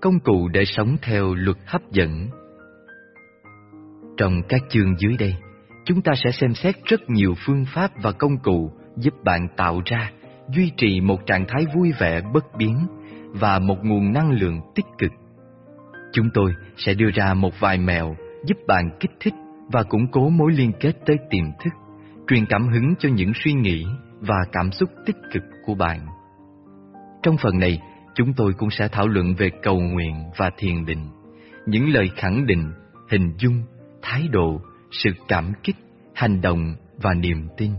Công cụ để sống theo luật hấp dẫn Trong các chương dưới đây, chúng ta sẽ xem xét rất nhiều phương pháp và công cụ giúp bạn tạo ra, duy trì một trạng thái vui vẻ bất biến và một nguồn năng lượng tích cực. Chúng tôi sẽ đưa ra một vài mẹo giúp bạn kích thích và củng cố mối liên kết tới tiềm thức, truyền cảm hứng cho những suy nghĩ và cảm xúc tích cực của bạn. Trong phần này, chúng tôi cũng sẽ thảo luận về cầu nguyện và thiền định, những lời khẳng định, hình dung, thái độ, sự cảm kích, hành động và niềm tin.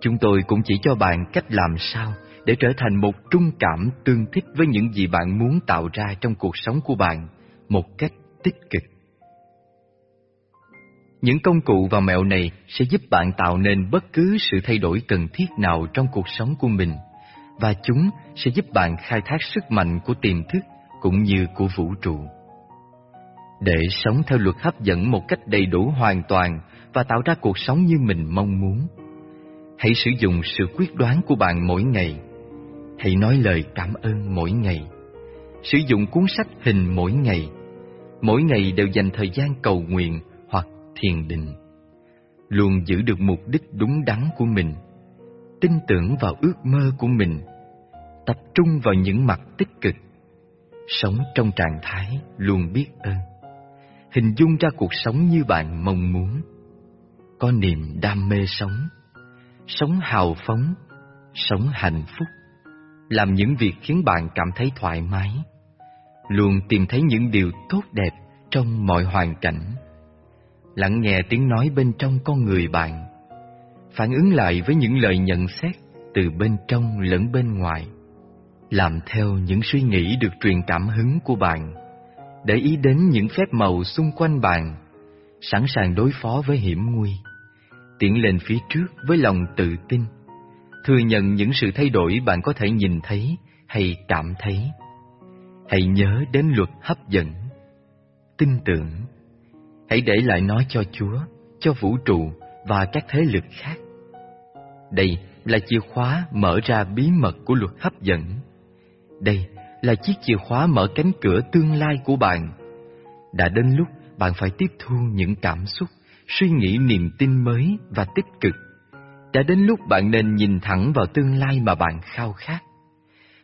Chúng tôi cũng chỉ cho bạn cách làm sao để trở thành một trung cảm tương thích với những gì bạn muốn tạo ra trong cuộc sống của bạn một cách tích cực. Những công cụ và mẹo này sẽ giúp bạn tạo nên bất cứ sự thay đổi cần thiết nào trong cuộc sống của mình và chúng sẽ giúp bạn khai thác sức mạnh của tiềm thức cũng như của vũ trụ. Để sống theo luật hấp dẫn một cách đầy đủ hoàn toàn và tạo ra cuộc sống như mình mong muốn, hãy sử dụng sự quyết đoán của bạn mỗi ngày. Hãy nói lời cảm ơn mỗi ngày. Sử dụng cuốn sách hình mỗi ngày. Mỗi ngày đều dành thời gian cầu nguyện hoặc thiền định. Luôn giữ được mục đích đúng đắn của mình tin tưởng vào ước mơ của mình, tập trung vào những mặt tích cực, sống trong trạng thái luôn biết ơn, hình dung ra cuộc sống như bạn mong muốn, có niềm đam mê sống, sống hào phóng, sống hạnh phúc, làm những việc khiến bạn cảm thấy thoải mái, luôn tìm thấy những điều tốt đẹp trong mọi hoàn cảnh, lắng nghe tiếng nói bên trong con người bạn phản ứng lại với những lời nhận xét từ bên trong lẫn bên ngoài. Làm theo những suy nghĩ được truyền cảm hứng của bạn, để ý đến những phép màu xung quanh bạn, sẵn sàng đối phó với hiểm nguy, tiến lên phía trước với lòng tự tin, thừa nhận những sự thay đổi bạn có thể nhìn thấy hay cảm thấy. Hãy nhớ đến luật hấp dẫn, tin tưởng. Hãy để lại nó cho Chúa, cho vũ trụ và các thế lực khác. Đây là chìa khóa mở ra bí mật của luật hấp dẫn. Đây là chiếc chìa khóa mở cánh cửa tương lai của bạn. Đã đến lúc bạn phải tiếp thu những cảm xúc, suy nghĩ niềm tin mới và tích cực. Đã đến lúc bạn nên nhìn thẳng vào tương lai mà bạn khao khát.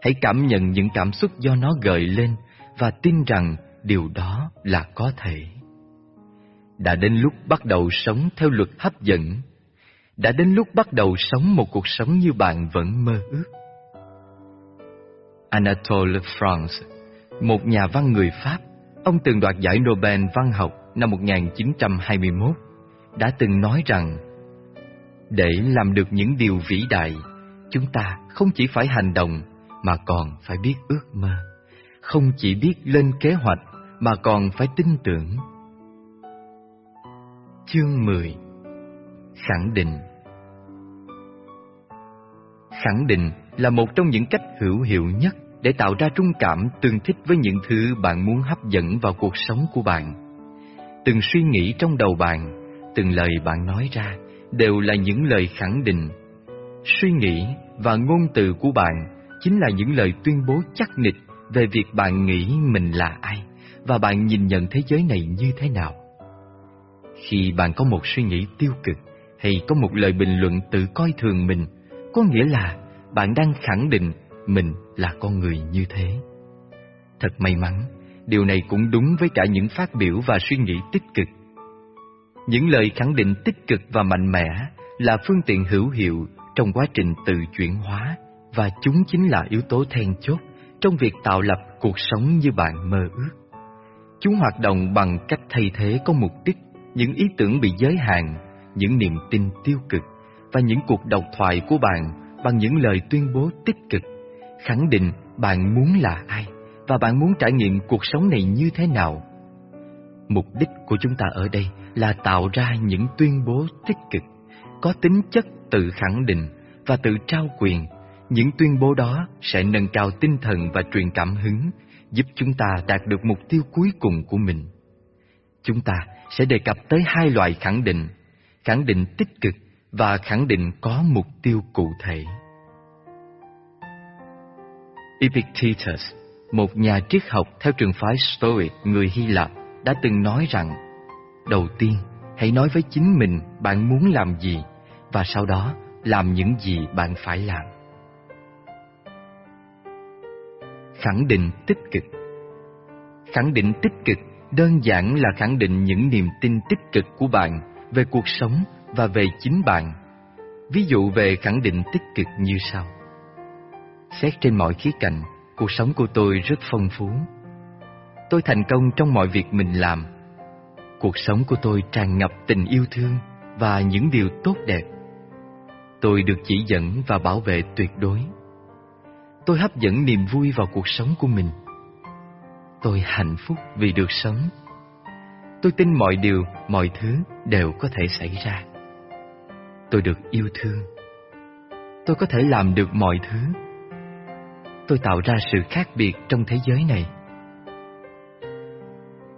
Hãy cảm nhận những cảm xúc do nó gợi lên và tin rằng điều đó là có thể. Đã đến lúc bắt đầu sống theo luật hấp dẫn đã đến lúc bắt đầu sống một cuộc sống như bạn vẫn mơ ước. Anatole France, một nhà văn người Pháp, ông từng đoạt giải Nobel văn học năm 1921, đã từng nói rằng để làm được những điều vĩ đại, chúng ta không chỉ phải hành động mà còn phải biết ước mơ, không chỉ biết lên kế hoạch mà còn phải tin tưởng. Chương 10 Khẳng định khẳng định là một trong những cách hữu hiệu nhất để tạo ra trung cảm tương thích với những thứ bạn muốn hấp dẫn vào cuộc sống của bạn. Từng suy nghĩ trong đầu bạn, từng lời bạn nói ra đều là những lời khẳng định. Suy nghĩ và ngôn từ của bạn chính là những lời tuyên bố chắc nịch về việc bạn nghĩ mình là ai và bạn nhìn nhận thế giới này như thế nào. Khi bạn có một suy nghĩ tiêu cực hay có một lời bình luận tự coi thường mình, có nghĩa là bạn đang khẳng định mình là con người như thế. Thật may mắn, điều này cũng đúng với cả những phát biểu và suy nghĩ tích cực. Những lời khẳng định tích cực và mạnh mẽ là phương tiện hữu hiệu trong quá trình tự chuyển hóa và chúng chính là yếu tố then chốt trong việc tạo lập cuộc sống như bạn mơ ước. Chúng hoạt động bằng cách thay thế có mục đích những ý tưởng bị giới hạn, những niềm tin tiêu cực và những cuộc độc thoại của bạn bằng những lời tuyên bố tích cực, khẳng định bạn muốn là ai và bạn muốn trải nghiệm cuộc sống này như thế nào. Mục đích của chúng ta ở đây là tạo ra những tuyên bố tích cực, có tính chất tự khẳng định và tự trao quyền. Những tuyên bố đó sẽ nâng cao tinh thần và truyền cảm hứng, giúp chúng ta đạt được mục tiêu cuối cùng của mình. Chúng ta sẽ đề cập tới hai loại khẳng định, khẳng định tích cực và khẳng định có mục tiêu cụ thể. Epictetus, một nhà triết học theo trường phái Stoic người Hy Lạp đã từng nói rằng đầu tiên hãy nói với chính mình bạn muốn làm gì và sau đó làm những gì bạn phải làm. Khẳng định tích cực Khẳng định tích cực đơn giản là khẳng định những niềm tin tích cực của bạn về cuộc sống và về chính bạn. Ví dụ về khẳng định tích cực như sau. Xét trên mọi khía cạnh, cuộc sống của tôi rất phong phú. Tôi thành công trong mọi việc mình làm. Cuộc sống của tôi tràn ngập tình yêu thương và những điều tốt đẹp. Tôi được chỉ dẫn và bảo vệ tuyệt đối. Tôi hấp dẫn niềm vui vào cuộc sống của mình. Tôi hạnh phúc vì được sống. Tôi tin mọi điều, mọi thứ đều có thể xảy ra. Tôi được yêu thương. Tôi có thể làm được mọi thứ. Tôi tạo ra sự khác biệt trong thế giới này.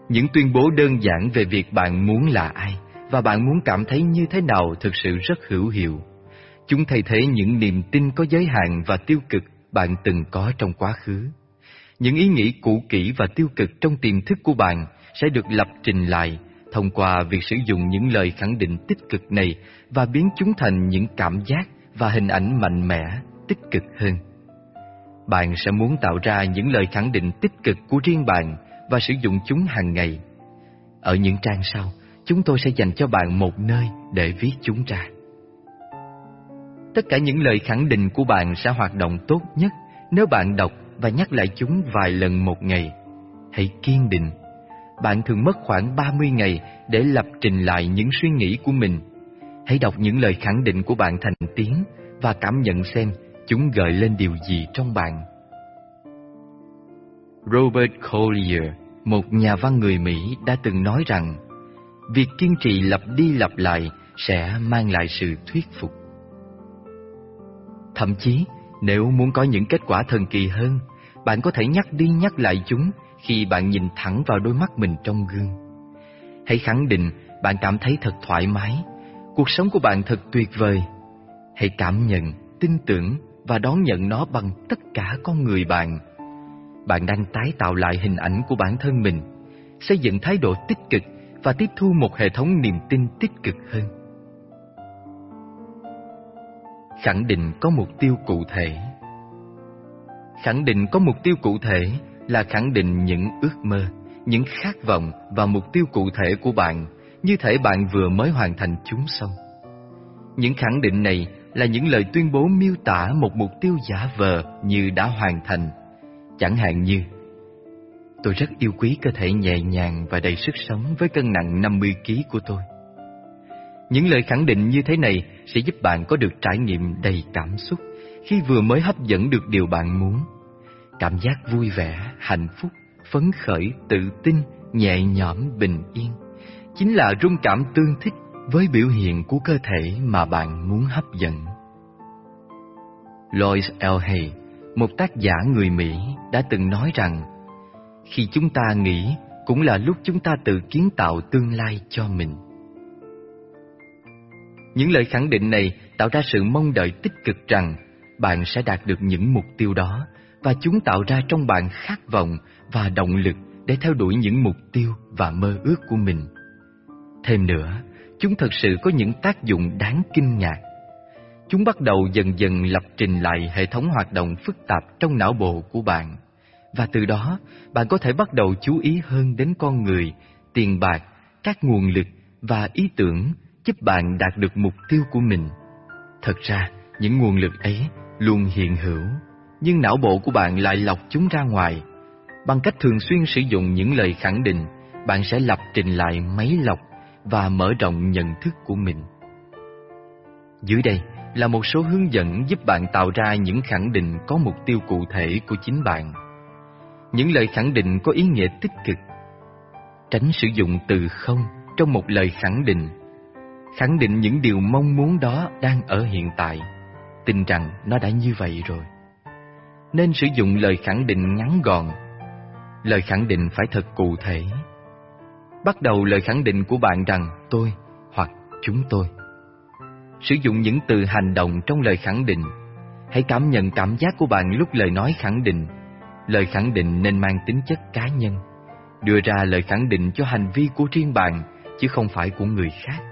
Những tuyên bố đơn giản về việc bạn muốn là ai và bạn muốn cảm thấy như thế nào thực sự rất hữu hiệu. Chúng thay thế những niềm tin có giới hạn và tiêu cực bạn từng có trong quá khứ. Những ý nghĩ cũ kỹ và tiêu cực trong tiềm thức của bạn sẽ được lập trình lại thông qua việc sử dụng những lời khẳng định tích cực này và biến chúng thành những cảm giác và hình ảnh mạnh mẽ, tích cực hơn. Bạn sẽ muốn tạo ra những lời khẳng định tích cực của riêng bạn và sử dụng chúng hàng ngày. Ở những trang sau, chúng tôi sẽ dành cho bạn một nơi để viết chúng ra. Tất cả những lời khẳng định của bạn sẽ hoạt động tốt nhất nếu bạn đọc và nhắc lại chúng vài lần một ngày. Hãy kiên định. Bạn thường mất khoảng 30 ngày để lập trình lại những suy nghĩ của mình. Hãy đọc những lời khẳng định của bạn thành tiếng và cảm nhận xem chúng gợi lên điều gì trong bạn. Robert Collier, một nhà văn người Mỹ đã từng nói rằng việc kiên trì lặp đi lặp lại sẽ mang lại sự thuyết phục. Thậm chí, nếu muốn có những kết quả thần kỳ hơn, bạn có thể nhắc đi nhắc lại chúng khi bạn nhìn thẳng vào đôi mắt mình trong gương. Hãy khẳng định bạn cảm thấy thật thoải mái, cuộc sống của bạn thật tuyệt vời. Hãy cảm nhận, tin tưởng và đón nhận nó bằng tất cả con người bạn. Bạn đang tái tạo lại hình ảnh của bản thân mình, xây dựng thái độ tích cực và tiếp thu một hệ thống niềm tin tích cực hơn. Khẳng định có mục tiêu cụ thể Khẳng định có mục tiêu cụ thể là khẳng định những ước mơ, những khát vọng và mục tiêu cụ thể của bạn, như thể bạn vừa mới hoàn thành chúng xong. Những khẳng định này là những lời tuyên bố miêu tả một mục tiêu giả vờ như đã hoàn thành. Chẳng hạn như Tôi rất yêu quý cơ thể nhẹ nhàng và đầy sức sống với cân nặng 50 kg của tôi. Những lời khẳng định như thế này sẽ giúp bạn có được trải nghiệm đầy cảm xúc khi vừa mới hấp dẫn được điều bạn muốn. Cảm giác vui vẻ, hạnh phúc, phấn khởi, tự tin, nhẹ nhõm, bình yên chính là rung cảm tương thích với biểu hiện của cơ thể mà bạn muốn hấp dẫn. Lois L. Hay, một tác giả người Mỹ, đã từng nói rằng khi chúng ta nghĩ cũng là lúc chúng ta tự kiến tạo tương lai cho mình. Những lời khẳng định này tạo ra sự mong đợi tích cực rằng bạn sẽ đạt được những mục tiêu đó và chúng tạo ra trong bạn khát vọng và động lực để theo đuổi những mục tiêu và mơ ước của mình. Thêm nữa, chúng thật sự có những tác dụng đáng kinh ngạc. Chúng bắt đầu dần dần lập trình lại hệ thống hoạt động phức tạp trong não bộ của bạn. Và từ đó, bạn có thể bắt đầu chú ý hơn đến con người, tiền bạc, các nguồn lực và ý tưởng giúp bạn đạt được mục tiêu của mình. Thật ra, những nguồn lực ấy luôn hiện hữu, nhưng não bộ của bạn lại lọc chúng ra ngoài. Bằng cách thường xuyên sử dụng những lời khẳng định, bạn sẽ lập trình lại máy lọc và mở rộng nhận thức của mình. Dưới đây là một số hướng dẫn giúp bạn tạo ra những khẳng định có mục tiêu cụ thể của chính bạn. Những lời khẳng định có ý nghĩa tích cực. Tránh sử dụng từ không trong một lời khẳng định. Khẳng định những điều mong muốn đó đang ở hiện tại tin rằng nó đã như vậy rồi. Nên sử dụng lời khẳng định ngắn gọn. Lời khẳng định phải thật cụ thể. Bắt đầu lời khẳng định của bạn rằng tôi hoặc chúng tôi. Sử dụng những từ hành động trong lời khẳng định. Hãy cảm nhận cảm giác của bạn lúc lời nói khẳng định. lời khẳng định nên mang tính chất cá nhân, đưa ra lời khẳng định cho hành vi của riêng bạn chứ không phải của người khác.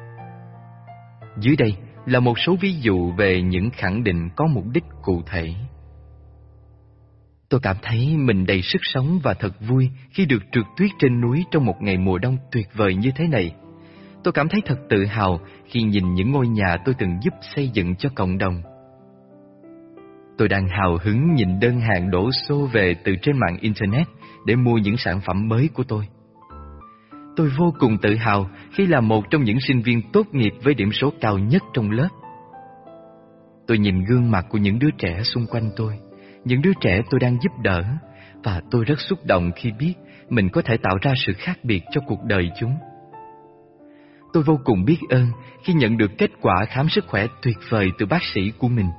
Dưới đây là một số ví dụ về những khẳng định có mục đích cụ thể. Tôi cảm thấy mình đầy sức sống và thật vui khi được trượt tuyết trên núi trong một ngày mùa đông tuyệt vời như thế này. Tôi cảm thấy thật tự hào khi nhìn những ngôi nhà tôi từng giúp xây dựng cho cộng đồng. Tôi đang hào hứng nhìn đơn hàng đổ xô về từ trên mạng Internet để mua những sản phẩm mới của tôi. Tôi vô cùng tự hào khi là một trong những sinh viên tốt nghiệp với điểm số cao nhất trong lớp. Tôi nhìn gương mặt của những đứa trẻ xung quanh tôi, những đứa trẻ tôi đang giúp đỡ, và tôi rất xúc động khi biết mình có thể tạo ra sự khác biệt cho cuộc đời chúng. Tôi vô cùng biết ơn khi nhận được kết quả khám sức khỏe tuyệt vời từ bác sĩ của mình.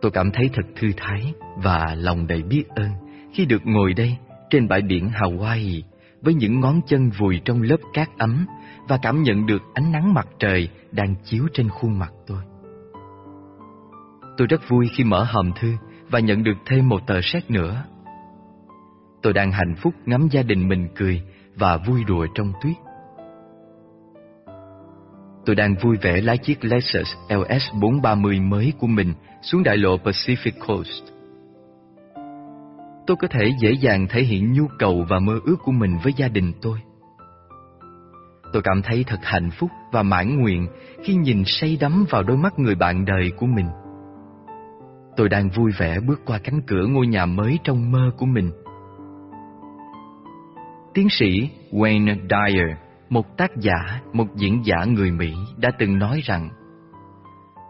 Tôi cảm thấy thật thư thái và lòng đầy biết ơn khi được ngồi đây trên bãi biển Hawaii với những ngón chân vùi trong lớp cát ấm và cảm nhận được ánh nắng mặt trời đang chiếu trên khuôn mặt tôi. Tôi rất vui khi mở hòm thư và nhận được thêm một tờ séc nữa. Tôi đang hạnh phúc ngắm gia đình mình cười và vui đùa trong tuyết. Tôi đang vui vẻ lái chiếc Lexus LS 430 mới của mình xuống đại lộ Pacific Coast. Tôi có thể dễ dàng thể hiện nhu cầu và mơ ước của mình với gia đình tôi. Tôi cảm thấy thật hạnh phúc và mãn nguyện khi nhìn say đắm vào đôi mắt người bạn đời của mình. Tôi đang vui vẻ bước qua cánh cửa ngôi nhà mới trong mơ của mình. Tiến sĩ Wayne Dyer một tác giả, một diễn giả người Mỹ đã từng nói rằng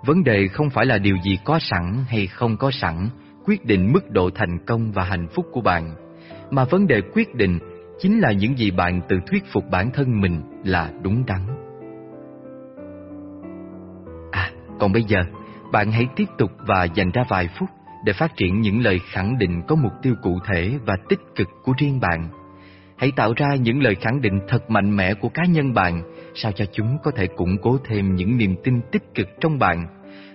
Vấn đề không phải là điều gì có sẵn hay không có sẵn quyết định mức độ thành công và hạnh phúc của bạn, mà vấn đề quyết định chính là những gì bạn tự thuyết phục bản thân mình là đúng đắn. À, còn bây giờ, bạn hãy tiếp tục và dành ra vài phút để phát triển những lời khẳng định có mục tiêu cụ thể và tích cực của riêng bạn Hãy tạo ra những lời khẳng định thật mạnh mẽ của cá nhân bạn, sao cho chúng có thể củng cố thêm những niềm tin tích cực trong bạn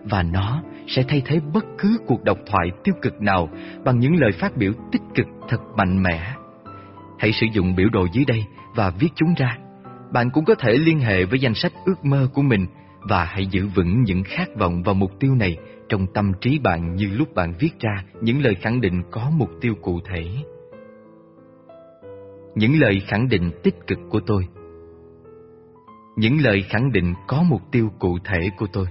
và nó sẽ thay thế bất cứ cuộc độc thoại tiêu cực nào bằng những lời phát biểu tích cực thật mạnh mẽ. Hãy sử dụng biểu đồ dưới đây và viết chúng ra. Bạn cũng có thể liên hệ với danh sách ước mơ của mình và hãy giữ vững những khát vọng và mục tiêu này trong tâm trí bạn như lúc bạn viết ra những lời khẳng định có mục tiêu cụ thể. Những lời khẳng định tích cực của tôi. Những lời khẳng định có mục tiêu cụ thể của tôi.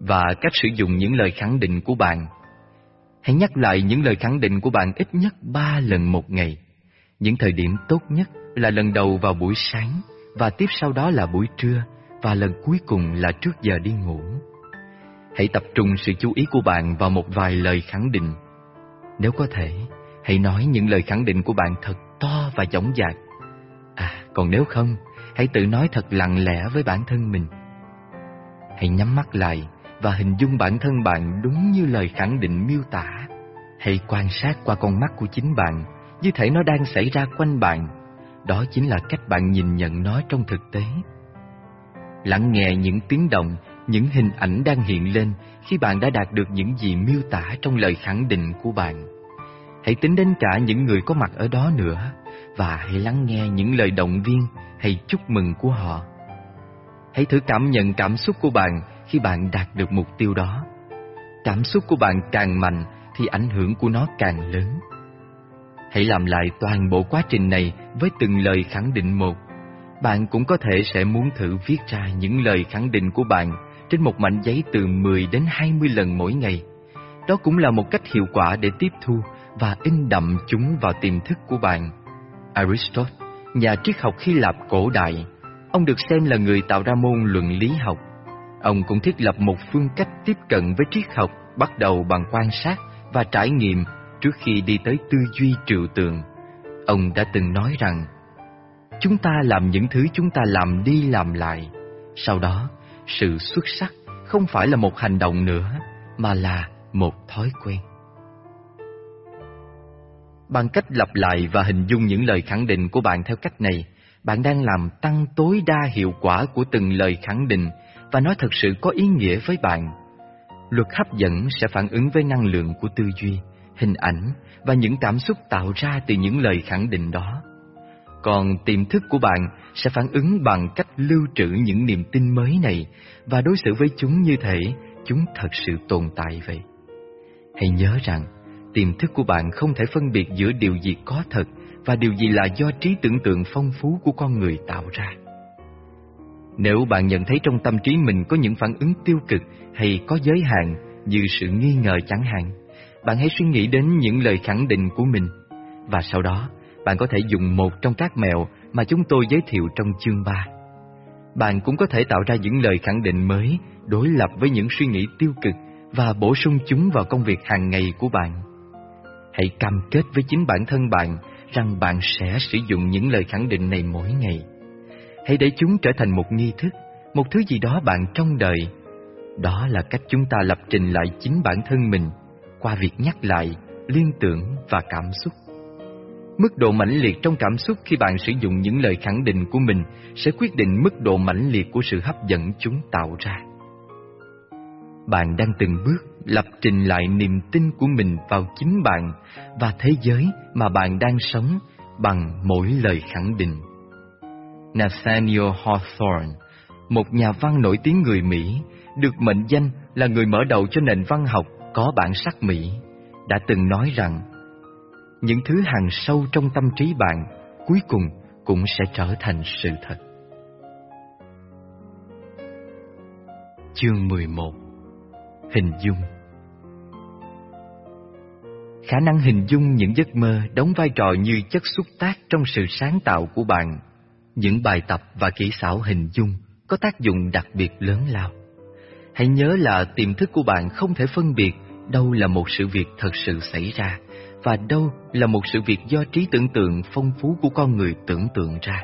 Và cách sử dụng những lời khẳng định của bạn. Hãy nhắc lại những lời khẳng định của bạn ít nhất ba lần một ngày. Những thời điểm tốt nhất là lần đầu vào buổi sáng và tiếp sau đó là buổi trưa và lần cuối cùng là trước giờ đi ngủ hãy tập trung sự chú ý của bạn vào một vài lời khẳng định nếu có thể Hãy nói những lời khẳng định của bạn thật to và dõng dạc. À, còn nếu không, hãy tự nói thật lặng lẽ với bản thân mình. Hãy nhắm mắt lại và hình dung bản thân bạn đúng như lời khẳng định miêu tả. Hãy quan sát qua con mắt của chính bạn, như thể nó đang xảy ra quanh bạn. Đó chính là cách bạn nhìn nhận nó trong thực tế. Lắng nghe những tiếng động, những hình ảnh đang hiện lên khi bạn đã đạt được những gì miêu tả trong lời khẳng định của bạn. Hãy tính đến cả những người có mặt ở đó nữa và hãy lắng nghe những lời động viên hay chúc mừng của họ. Hãy thử cảm nhận cảm xúc của bạn khi bạn đạt được mục tiêu đó. Cảm xúc của bạn càng mạnh thì ảnh hưởng của nó càng lớn. Hãy làm lại toàn bộ quá trình này với từng lời khẳng định một. Bạn cũng có thể sẽ muốn thử viết ra những lời khẳng định của bạn trên một mảnh giấy từ 10 đến 20 lần mỗi ngày. Đó cũng là một cách hiệu quả để tiếp thu và in đậm chúng vào tiềm thức của bạn. Aristotle, nhà triết học Hy Lạp cổ đại, ông được xem là người tạo ra môn luận lý học. Ông cũng thiết lập một phương cách tiếp cận với triết học bắt đầu bằng quan sát và trải nghiệm trước khi đi tới tư duy trừu tượng. Ông đã từng nói rằng, chúng ta làm những thứ chúng ta làm đi làm lại. Sau đó, sự xuất sắc không phải là một hành động nữa, mà là một thói quen. Bằng cách lặp lại và hình dung những lời khẳng định của bạn theo cách này, bạn đang làm tăng tối đa hiệu quả của từng lời khẳng định và nó thật sự có ý nghĩa với bạn. Luật hấp dẫn sẽ phản ứng với năng lượng của tư duy, hình ảnh và những cảm xúc tạo ra từ những lời khẳng định đó. Còn tiềm thức của bạn sẽ phản ứng bằng cách lưu trữ những niềm tin mới này và đối xử với chúng như thể chúng thật sự tồn tại vậy. Hãy nhớ rằng, tiềm thức của bạn không thể phân biệt giữa điều gì có thật và điều gì là do trí tưởng tượng phong phú của con người tạo ra. Nếu bạn nhận thấy trong tâm trí mình có những phản ứng tiêu cực hay có giới hạn như sự nghi ngờ chẳng hạn, bạn hãy suy nghĩ đến những lời khẳng định của mình và sau đó bạn có thể dùng một trong các mẹo mà chúng tôi giới thiệu trong chương 3. Bạn cũng có thể tạo ra những lời khẳng định mới đối lập với những suy nghĩ tiêu cực và bổ sung chúng vào công việc hàng ngày của bạn. Hãy cam kết với chính bản thân bạn rằng bạn sẽ sử dụng những lời khẳng định này mỗi ngày. Hãy để chúng trở thành một nghi thức, một thứ gì đó bạn trong đời. Đó là cách chúng ta lập trình lại chính bản thân mình qua việc nhắc lại, liên tưởng và cảm xúc. Mức độ mãnh liệt trong cảm xúc khi bạn sử dụng những lời khẳng định của mình sẽ quyết định mức độ mãnh liệt của sự hấp dẫn chúng tạo ra. Bạn đang từng bước lập trình lại niềm tin của mình vào chính bạn và thế giới mà bạn đang sống bằng mỗi lời khẳng định. Nathaniel Hawthorne, một nhà văn nổi tiếng người Mỹ, được mệnh danh là người mở đầu cho nền văn học có bản sắc Mỹ, đã từng nói rằng những thứ hằng sâu trong tâm trí bạn cuối cùng cũng sẽ trở thành sự thật. Chương 11 Hình dung Khả năng hình dung những giấc mơ đóng vai trò như chất xúc tác trong sự sáng tạo của bạn. Những bài tập và kỹ xảo hình dung có tác dụng đặc biệt lớn lao. Hãy nhớ là tiềm thức của bạn không thể phân biệt đâu là một sự việc thật sự xảy ra và đâu là một sự việc do trí tưởng tượng phong phú của con người tưởng tượng ra.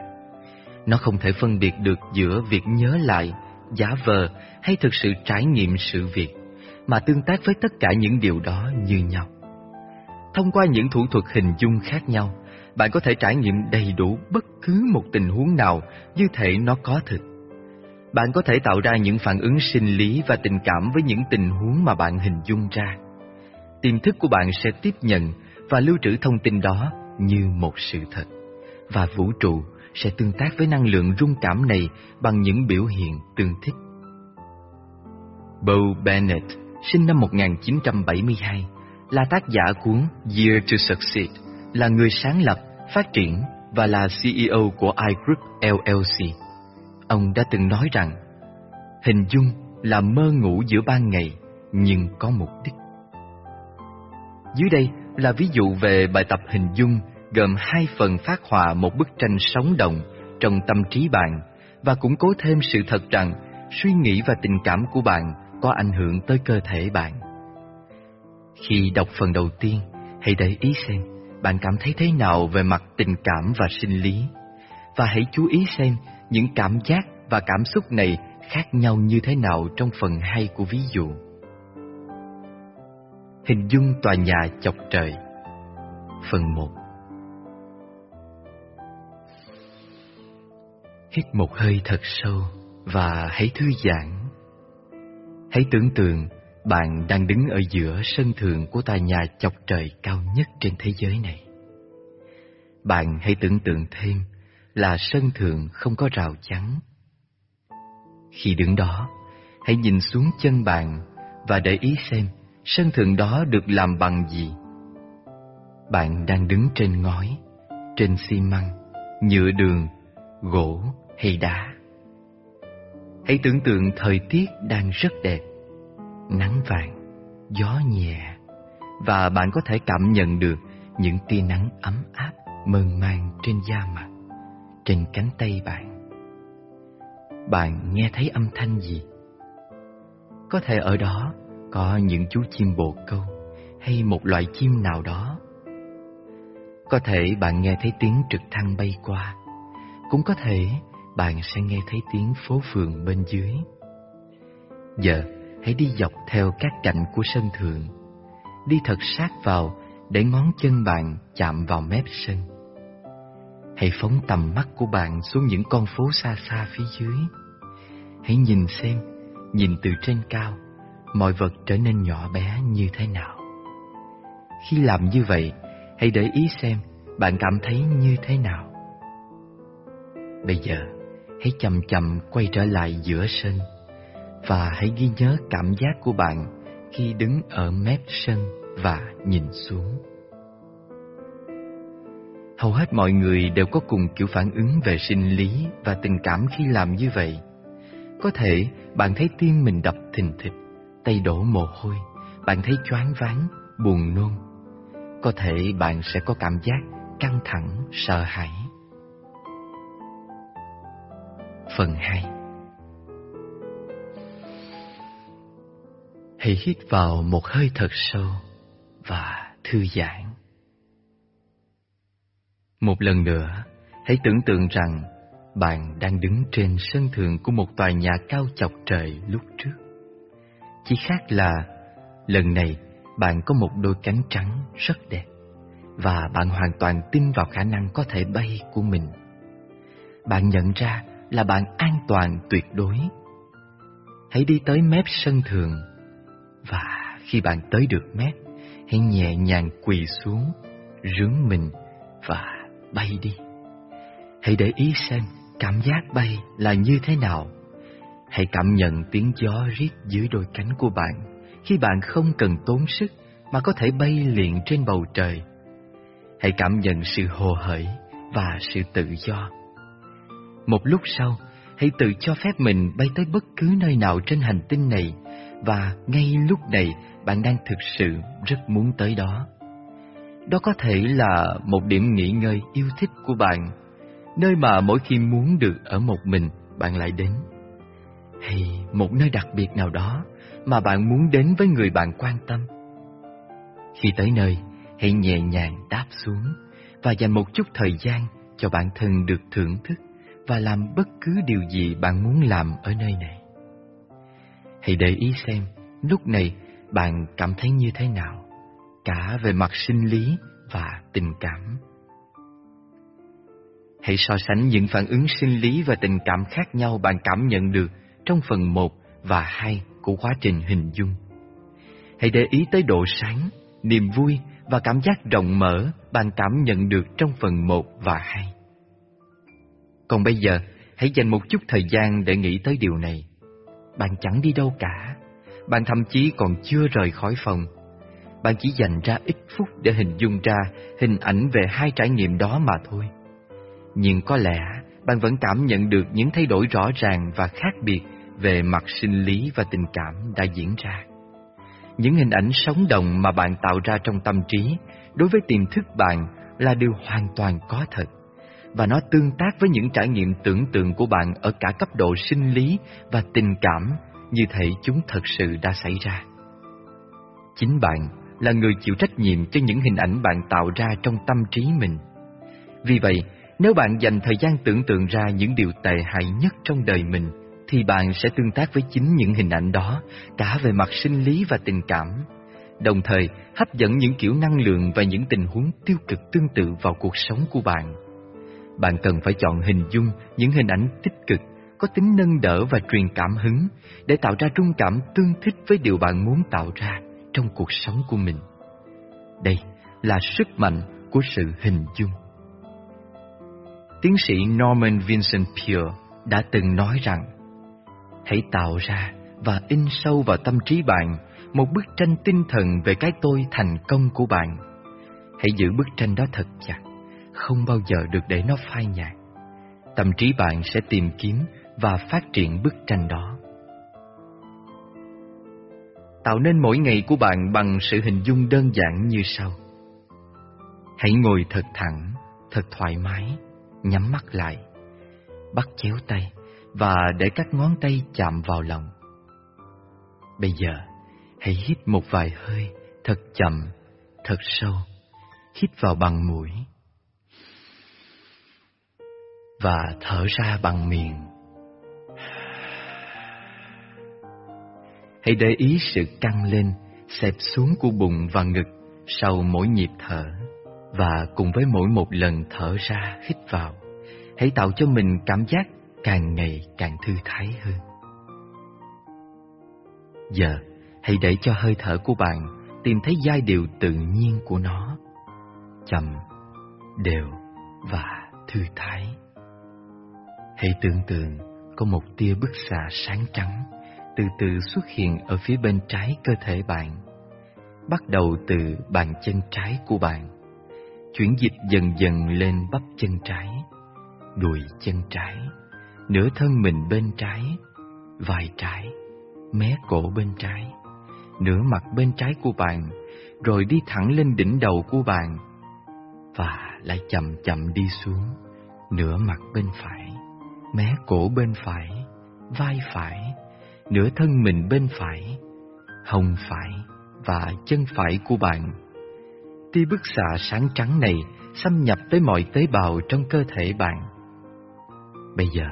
Nó không thể phân biệt được giữa việc nhớ lại, giả vờ hay thực sự trải nghiệm sự việc, mà tương tác với tất cả những điều đó như nhau. Thông qua những thủ thuật hình dung khác nhau, bạn có thể trải nghiệm đầy đủ bất cứ một tình huống nào như thể nó có thực. Bạn có thể tạo ra những phản ứng sinh lý và tình cảm với những tình huống mà bạn hình dung ra. Tiềm thức của bạn sẽ tiếp nhận và lưu trữ thông tin đó như một sự thật. Và vũ trụ sẽ tương tác với năng lượng rung cảm này bằng những biểu hiện tương thích. Bo Bennett, sinh năm 1972, là tác giả cuốn Year to Succeed, là người sáng lập, phát triển và là CEO của iGroup LLC. Ông đã từng nói rằng, hình dung là mơ ngủ giữa ban ngày nhưng có mục đích. Dưới đây là ví dụ về bài tập hình dung gồm hai phần phát họa một bức tranh sống động trong tâm trí bạn và củng cố thêm sự thật rằng suy nghĩ và tình cảm của bạn có ảnh hưởng tới cơ thể bạn. Khi đọc phần đầu tiên, hãy để ý xem bạn cảm thấy thế nào về mặt tình cảm và sinh lý. Và hãy chú ý xem những cảm giác và cảm xúc này khác nhau như thế nào trong phần hai của ví dụ. Hình dung tòa nhà chọc trời Phần 1 Hít một hơi thật sâu và hãy thư giãn. Hãy tưởng tượng bạn đang đứng ở giữa sân thượng của tòa nhà chọc trời cao nhất trên thế giới này. Bạn hãy tưởng tượng thêm là sân thượng không có rào chắn. Khi đứng đó, hãy nhìn xuống chân bạn và để ý xem sân thượng đó được làm bằng gì. Bạn đang đứng trên ngói, trên xi măng, nhựa đường, gỗ hay đá. Hãy tưởng tượng thời tiết đang rất đẹp, nắng vàng, gió nhẹ và bạn có thể cảm nhận được những tia nắng ấm áp mơn man trên da mặt, trên cánh tay bạn. Bạn nghe thấy âm thanh gì? Có thể ở đó có những chú chim bồ câu hay một loại chim nào đó. Có thể bạn nghe thấy tiếng trực thăng bay qua, cũng có thể bạn sẽ nghe thấy tiếng phố phường bên dưới. Giờ, hãy đi dọc theo các cạnh của sân thượng, đi thật sát vào để ngón chân bạn chạm vào mép sân. Hãy phóng tầm mắt của bạn xuống những con phố xa xa phía dưới. Hãy nhìn xem, nhìn từ trên cao, mọi vật trở nên nhỏ bé như thế nào. Khi làm như vậy, hãy để ý xem bạn cảm thấy như thế nào. Bây giờ, hãy chậm chậm quay trở lại giữa sân và hãy ghi nhớ cảm giác của bạn khi đứng ở mép sân và nhìn xuống. Hầu hết mọi người đều có cùng kiểu phản ứng về sinh lý và tình cảm khi làm như vậy. Có thể bạn thấy tim mình đập thình thịch, tay đổ mồ hôi, bạn thấy choáng váng, buồn nôn. Có thể bạn sẽ có cảm giác căng thẳng, sợ hãi. Phần 2 Hãy hít vào một hơi thật sâu và thư giãn. Một lần nữa, hãy tưởng tượng rằng bạn đang đứng trên sân thượng của một tòa nhà cao chọc trời lúc trước. Chỉ khác là lần này bạn có một đôi cánh trắng rất đẹp và bạn hoàn toàn tin vào khả năng có thể bay của mình. Bạn nhận ra là bạn an toàn tuyệt đối. Hãy đi tới mép sân thượng và khi bạn tới được mép, hãy nhẹ nhàng quỳ xuống, rướn mình và bay đi. Hãy để ý xem cảm giác bay là như thế nào. Hãy cảm nhận tiếng gió rít dưới đôi cánh của bạn khi bạn không cần tốn sức mà có thể bay liền trên bầu trời. Hãy cảm nhận sự hồ hởi và sự tự do. Một lúc sau, hãy tự cho phép mình bay tới bất cứ nơi nào trên hành tinh này và ngay lúc này bạn đang thực sự rất muốn tới đó. Đó có thể là một điểm nghỉ ngơi yêu thích của bạn, nơi mà mỗi khi muốn được ở một mình bạn lại đến. Hay một nơi đặc biệt nào đó mà bạn muốn đến với người bạn quan tâm. Khi tới nơi, hãy nhẹ nhàng đáp xuống và dành một chút thời gian cho bản thân được thưởng thức và làm bất cứ điều gì bạn muốn làm ở nơi này. Hãy để ý xem lúc này bạn cảm thấy như thế nào cả về mặt sinh lý và tình cảm. Hãy so sánh những phản ứng sinh lý và tình cảm khác nhau bạn cảm nhận được trong phần 1 và 2 của quá trình hình dung. Hãy để ý tới độ sáng, niềm vui và cảm giác rộng mở bạn cảm nhận được trong phần 1 và 2. Còn bây giờ, hãy dành một chút thời gian để nghĩ tới điều này. Bạn chẳng đi đâu cả, bạn thậm chí còn chưa rời khỏi phòng bạn chỉ dành ra ít phút để hình dung ra hình ảnh về hai trải nghiệm đó mà thôi. Nhưng có lẽ bạn vẫn cảm nhận được những thay đổi rõ ràng và khác biệt về mặt sinh lý và tình cảm đã diễn ra. Những hình ảnh sống động mà bạn tạo ra trong tâm trí đối với tiềm thức bạn là điều hoàn toàn có thật và nó tương tác với những trải nghiệm tưởng tượng của bạn ở cả cấp độ sinh lý và tình cảm như thể chúng thật sự đã xảy ra. Chính bạn là người chịu trách nhiệm cho những hình ảnh bạn tạo ra trong tâm trí mình. Vì vậy, nếu bạn dành thời gian tưởng tượng ra những điều tệ hại nhất trong đời mình, thì bạn sẽ tương tác với chính những hình ảnh đó, cả về mặt sinh lý và tình cảm, đồng thời hấp dẫn những kiểu năng lượng và những tình huống tiêu cực tương tự vào cuộc sống của bạn. Bạn cần phải chọn hình dung những hình ảnh tích cực, có tính nâng đỡ và truyền cảm hứng để tạo ra trung cảm tương thích với điều bạn muốn tạo ra trong cuộc sống của mình. Đây là sức mạnh của sự hình dung. Tiến sĩ Norman Vincent Peale đã từng nói rằng Hãy tạo ra và in sâu vào tâm trí bạn một bức tranh tinh thần về cái tôi thành công của bạn. Hãy giữ bức tranh đó thật chặt, không bao giờ được để nó phai nhạt. Tâm trí bạn sẽ tìm kiếm và phát triển bức tranh đó tạo nên mỗi ngày của bạn bằng sự hình dung đơn giản như sau. Hãy ngồi thật thẳng, thật thoải mái, nhắm mắt lại, bắt chéo tay và để các ngón tay chạm vào lòng. Bây giờ, hãy hít một vài hơi thật chậm, thật sâu, hít vào bằng mũi và thở ra bằng miệng. Hãy để ý sự căng lên, xẹp xuống của bụng và ngực sau mỗi nhịp thở và cùng với mỗi một lần thở ra hít vào, hãy tạo cho mình cảm giác càng ngày càng thư thái hơn. Giờ, Hãy để cho hơi thở của bạn tìm thấy giai điệu tự nhiên của nó. Chậm, đều và thư thái. Hãy tưởng tượng có một tia bức xạ sáng trắng từ từ xuất hiện ở phía bên trái cơ thể bạn. Bắt đầu từ bàn chân trái của bạn, chuyển dịch dần dần lên bắp chân trái, đùi chân trái, nửa thân mình bên trái, vai trái, mé cổ bên trái, nửa mặt bên trái của bạn, rồi đi thẳng lên đỉnh đầu của bạn và lại chậm chậm đi xuống, nửa mặt bên phải, mé cổ bên phải, vai phải, nửa thân mình bên phải, hông phải và chân phải của bạn. Tia bức xạ sáng trắng này xâm nhập tới mọi tế bào trong cơ thể bạn. Bây giờ,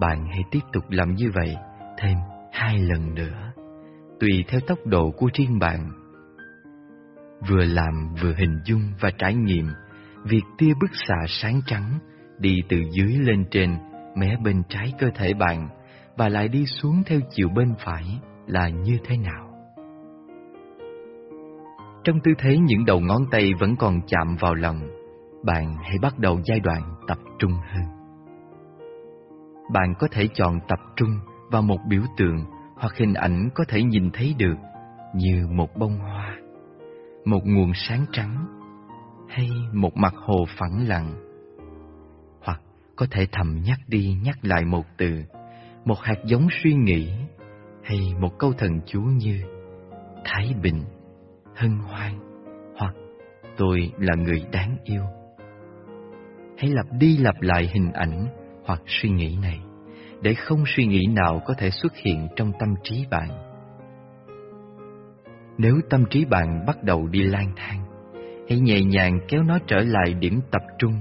bạn hãy tiếp tục làm như vậy thêm hai lần nữa, tùy theo tốc độ của riêng bạn. Vừa làm vừa hình dung và trải nghiệm việc tia bức xạ sáng trắng đi từ dưới lên trên mé bên trái cơ thể bạn và lại đi xuống theo chiều bên phải là như thế nào. Trong tư thế những đầu ngón tay vẫn còn chạm vào lòng, bạn hãy bắt đầu giai đoạn tập trung hơn. Bạn có thể chọn tập trung vào một biểu tượng hoặc hình ảnh có thể nhìn thấy được như một bông hoa, một nguồn sáng trắng hay một mặt hồ phẳng lặng. Hoặc có thể thầm nhắc đi nhắc lại một từ, một hạt giống suy nghĩ hay một câu thần chú như Thái Bình, Hân Hoan hoặc Tôi là người đáng yêu. Hãy lặp đi lặp lại hình ảnh hoặc suy nghĩ này để không suy nghĩ nào có thể xuất hiện trong tâm trí bạn. Nếu tâm trí bạn bắt đầu đi lang thang, hãy nhẹ nhàng kéo nó trở lại điểm tập trung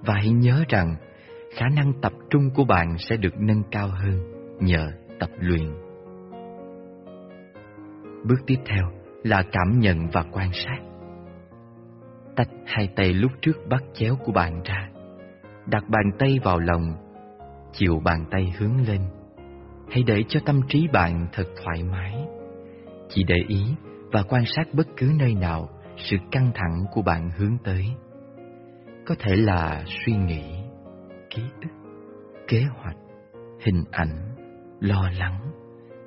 và hãy nhớ rằng khả năng tập trung của bạn sẽ được nâng cao hơn nhờ tập luyện. Bước tiếp theo là cảm nhận và quan sát. Tách hai tay lúc trước bắt chéo của bạn ra. Đặt bàn tay vào lòng, chiều bàn tay hướng lên. Hãy để cho tâm trí bạn thật thoải mái. Chỉ để ý và quan sát bất cứ nơi nào sự căng thẳng của bạn hướng tới. Có thể là suy nghĩ, ký ức, kế hoạch, hình ảnh, lo lắng,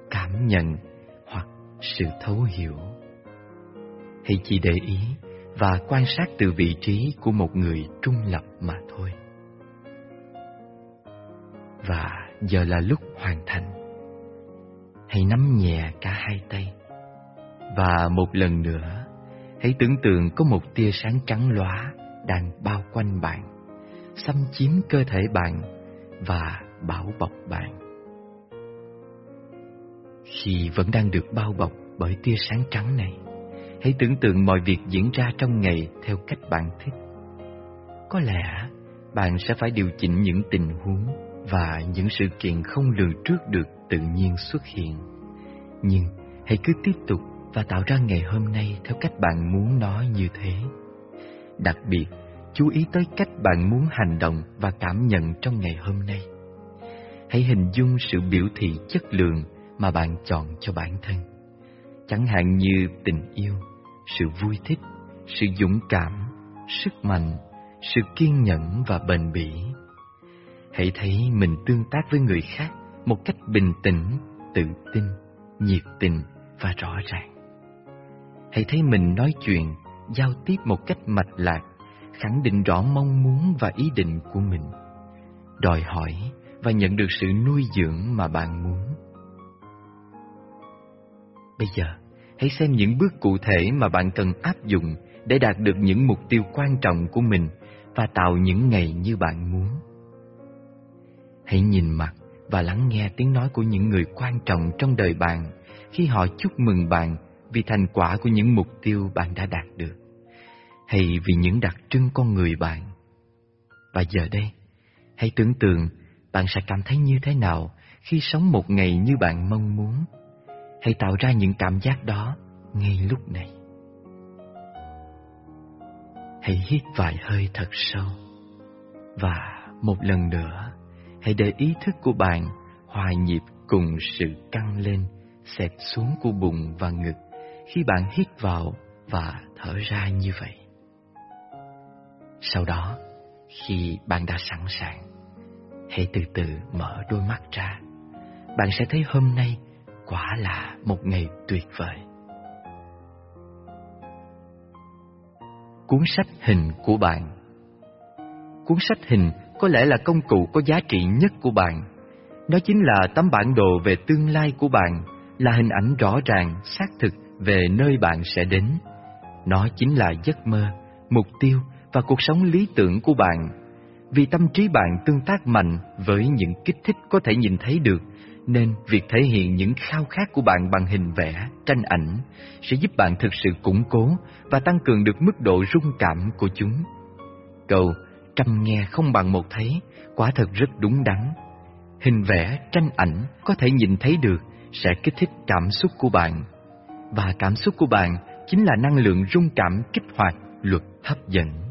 cảm nhận hoặc sự thấu hiểu. Hãy chỉ để ý và quan sát từ vị trí của một người trung lập mà thôi. Và giờ là lúc hoàn thành. Hãy nắm nhẹ cả hai tay. Và một lần nữa, hãy tưởng tượng có một tia sáng trắng lóa đang bao quanh bạn, xâm chiếm cơ thể bạn và bảo bọc bạn. Khi vẫn đang được bao bọc bởi tia sáng trắng này, hãy tưởng tượng mọi việc diễn ra trong ngày theo cách bạn thích. Có lẽ bạn sẽ phải điều chỉnh những tình huống và những sự kiện không lường trước được tự nhiên xuất hiện. Nhưng hãy cứ tiếp tục và tạo ra ngày hôm nay theo cách bạn muốn nó như thế. Đặc biệt, chú ý tới cách bạn muốn hành động và cảm nhận trong ngày hôm nay. Hãy hình dung sự biểu thị chất lượng mà bạn chọn cho bản thân. Chẳng hạn như tình yêu, sự vui thích, sự dũng cảm, sức mạnh, sự kiên nhẫn và bền bỉ. Hãy thấy mình tương tác với người khác một cách bình tĩnh, tự tin, nhiệt tình và rõ ràng. Hãy thấy mình nói chuyện, giao tiếp một cách mạch lạc, khẳng định rõ mong muốn và ý định của mình, đòi hỏi và nhận được sự nuôi dưỡng mà bạn muốn. Bây giờ, hãy xem những bước cụ thể mà bạn cần áp dụng để đạt được những mục tiêu quan trọng của mình và tạo những ngày như bạn muốn. Hãy nhìn mặt và lắng nghe tiếng nói của những người quan trọng trong đời bạn khi họ chúc mừng bạn vì thành quả của những mục tiêu bạn đã đạt được, hay vì những đặc trưng con người bạn. Và giờ đây, hãy tưởng tượng bạn sẽ cảm thấy như thế nào khi sống một ngày như bạn mong muốn. Hãy tạo ra những cảm giác đó ngay lúc này. Hãy hít vài hơi thật sâu. Và một lần nữa, hãy để ý thức của bạn hòa nhịp cùng sự căng lên, xẹt xuống của bụng và ngực khi bạn hít vào và thở ra như vậy. Sau đó, khi bạn đã sẵn sàng, hãy từ từ mở đôi mắt ra. Bạn sẽ thấy hôm nay quả là một ngày tuyệt vời. Cuốn sách hình của bạn Cuốn sách hình có lẽ là công cụ có giá trị nhất của bạn. Nó chính là tấm bản đồ về tương lai của bạn, là hình ảnh rõ ràng, xác thực về nơi bạn sẽ đến. Nó chính là giấc mơ, mục tiêu và cuộc sống lý tưởng của bạn. Vì tâm trí bạn tương tác mạnh với những kích thích có thể nhìn thấy được, nên việc thể hiện những khao khát của bạn bằng hình vẽ, tranh ảnh sẽ giúp bạn thực sự củng cố và tăng cường được mức độ rung cảm của chúng. Câu trăm nghe không bằng một thấy, quả thật rất đúng đắn. Hình vẽ, tranh ảnh có thể nhìn thấy được sẽ kích thích cảm xúc của bạn. Và cảm xúc của bạn chính là năng lượng rung cảm kích hoạt luật hấp dẫn.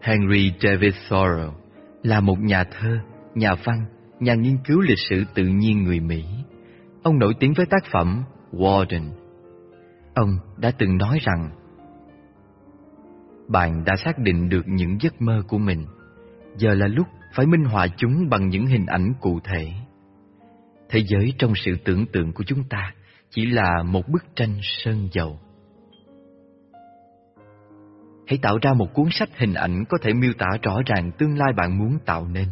Henry David Thoreau là một nhà thơ, nhà văn, nhà nghiên cứu lịch sử tự nhiên người Mỹ. Ông nổi tiếng với tác phẩm Warden. Ông đã từng nói rằng bạn đã xác định được những giấc mơ của mình. Giờ là lúc phải minh họa chúng bằng những hình ảnh cụ thể. Thế giới trong sự tưởng tượng của chúng ta chỉ là một bức tranh sơn dầu. Hãy tạo ra một cuốn sách hình ảnh có thể miêu tả rõ ràng tương lai bạn muốn tạo nên.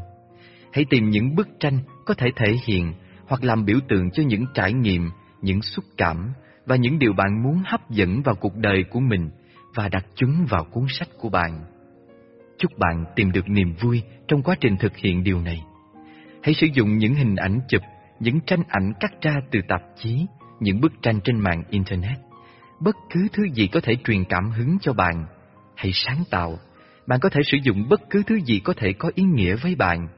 Hãy tìm những bức tranh có thể thể hiện hoặc làm biểu tượng cho những trải nghiệm, những xúc cảm và những điều bạn muốn hấp dẫn vào cuộc đời của mình và đặt chúng vào cuốn sách của bạn. Chúc bạn tìm được niềm vui trong quá trình thực hiện điều này. Hãy sử dụng những hình ảnh chụp, những tranh ảnh cắt ra từ tạp chí, những bức tranh trên mạng Internet. Bất cứ thứ gì có thể truyền cảm hứng cho bạn. Hãy sáng tạo. Bạn có thể sử dụng bất cứ thứ gì có thể có ý nghĩa với bạn.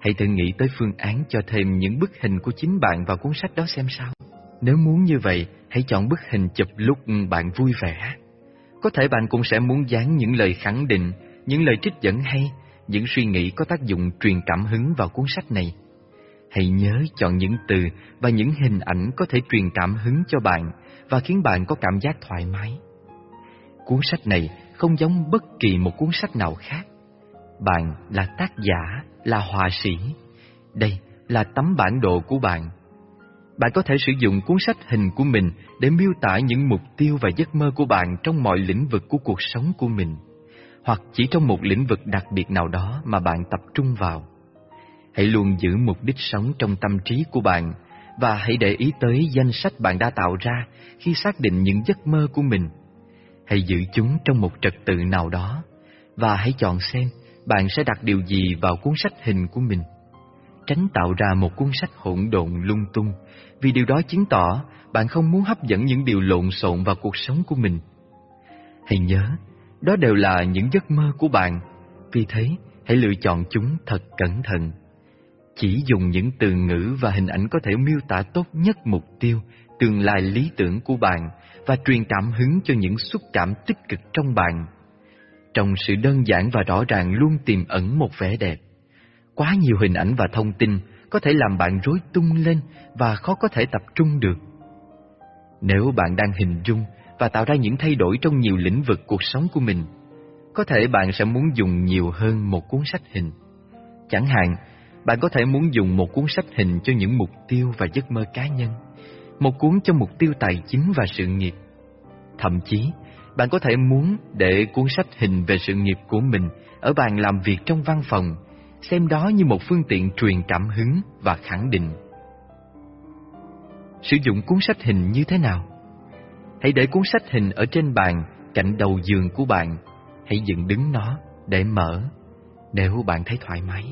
Hãy tự nghĩ tới phương án cho thêm những bức hình của chính bạn vào cuốn sách đó xem sao. Nếu muốn như vậy, hãy chọn bức hình chụp lúc bạn vui vẻ. Có thể bạn cũng sẽ muốn dán những lời khẳng định, những lời trích dẫn hay, những suy nghĩ có tác dụng truyền cảm hứng vào cuốn sách này. Hãy nhớ chọn những từ và những hình ảnh có thể truyền cảm hứng cho bạn và khiến bạn có cảm giác thoải mái. Cuốn sách này không giống bất kỳ một cuốn sách nào khác. Bạn là tác giả, là họa sĩ. Đây là tấm bản đồ của bạn bạn có thể sử dụng cuốn sách hình của mình để miêu tả những mục tiêu và giấc mơ của bạn trong mọi lĩnh vực của cuộc sống của mình, hoặc chỉ trong một lĩnh vực đặc biệt nào đó mà bạn tập trung vào. Hãy luôn giữ mục đích sống trong tâm trí của bạn và hãy để ý tới danh sách bạn đã tạo ra khi xác định những giấc mơ của mình. Hãy giữ chúng trong một trật tự nào đó và hãy chọn xem bạn sẽ đặt điều gì vào cuốn sách hình của mình tránh tạo ra một cuốn sách hỗn độn lung tung, vì điều đó chứng tỏ bạn không muốn hấp dẫn những điều lộn xộn vào cuộc sống của mình. Hãy nhớ, đó đều là những giấc mơ của bạn, vì thế hãy lựa chọn chúng thật cẩn thận. Chỉ dùng những từ ngữ và hình ảnh có thể miêu tả tốt nhất mục tiêu, tương lai lý tưởng của bạn và truyền cảm hứng cho những xúc cảm tích cực trong bạn. Trong sự đơn giản và rõ ràng luôn tiềm ẩn một vẻ đẹp. Quá nhiều hình ảnh và thông tin có thể làm bạn rối tung lên và khó có thể tập trung được. Nếu bạn đang hình dung và tạo ra những thay đổi trong nhiều lĩnh vực cuộc sống của mình, có thể bạn sẽ muốn dùng nhiều hơn một cuốn sách hình. Chẳng hạn, bạn có thể muốn dùng một cuốn sách hình cho những mục tiêu và giấc mơ cá nhân, một cuốn cho mục tiêu tài chính và sự nghiệp. Thậm chí, bạn có thể muốn để cuốn sách hình về sự nghiệp của mình ở bàn làm việc trong văn phòng xem đó như một phương tiện truyền cảm hứng và khẳng định. Sử dụng cuốn sách hình như thế nào? Hãy để cuốn sách hình ở trên bàn cạnh đầu giường của bạn. Hãy dựng đứng nó để mở nếu bạn thấy thoải mái.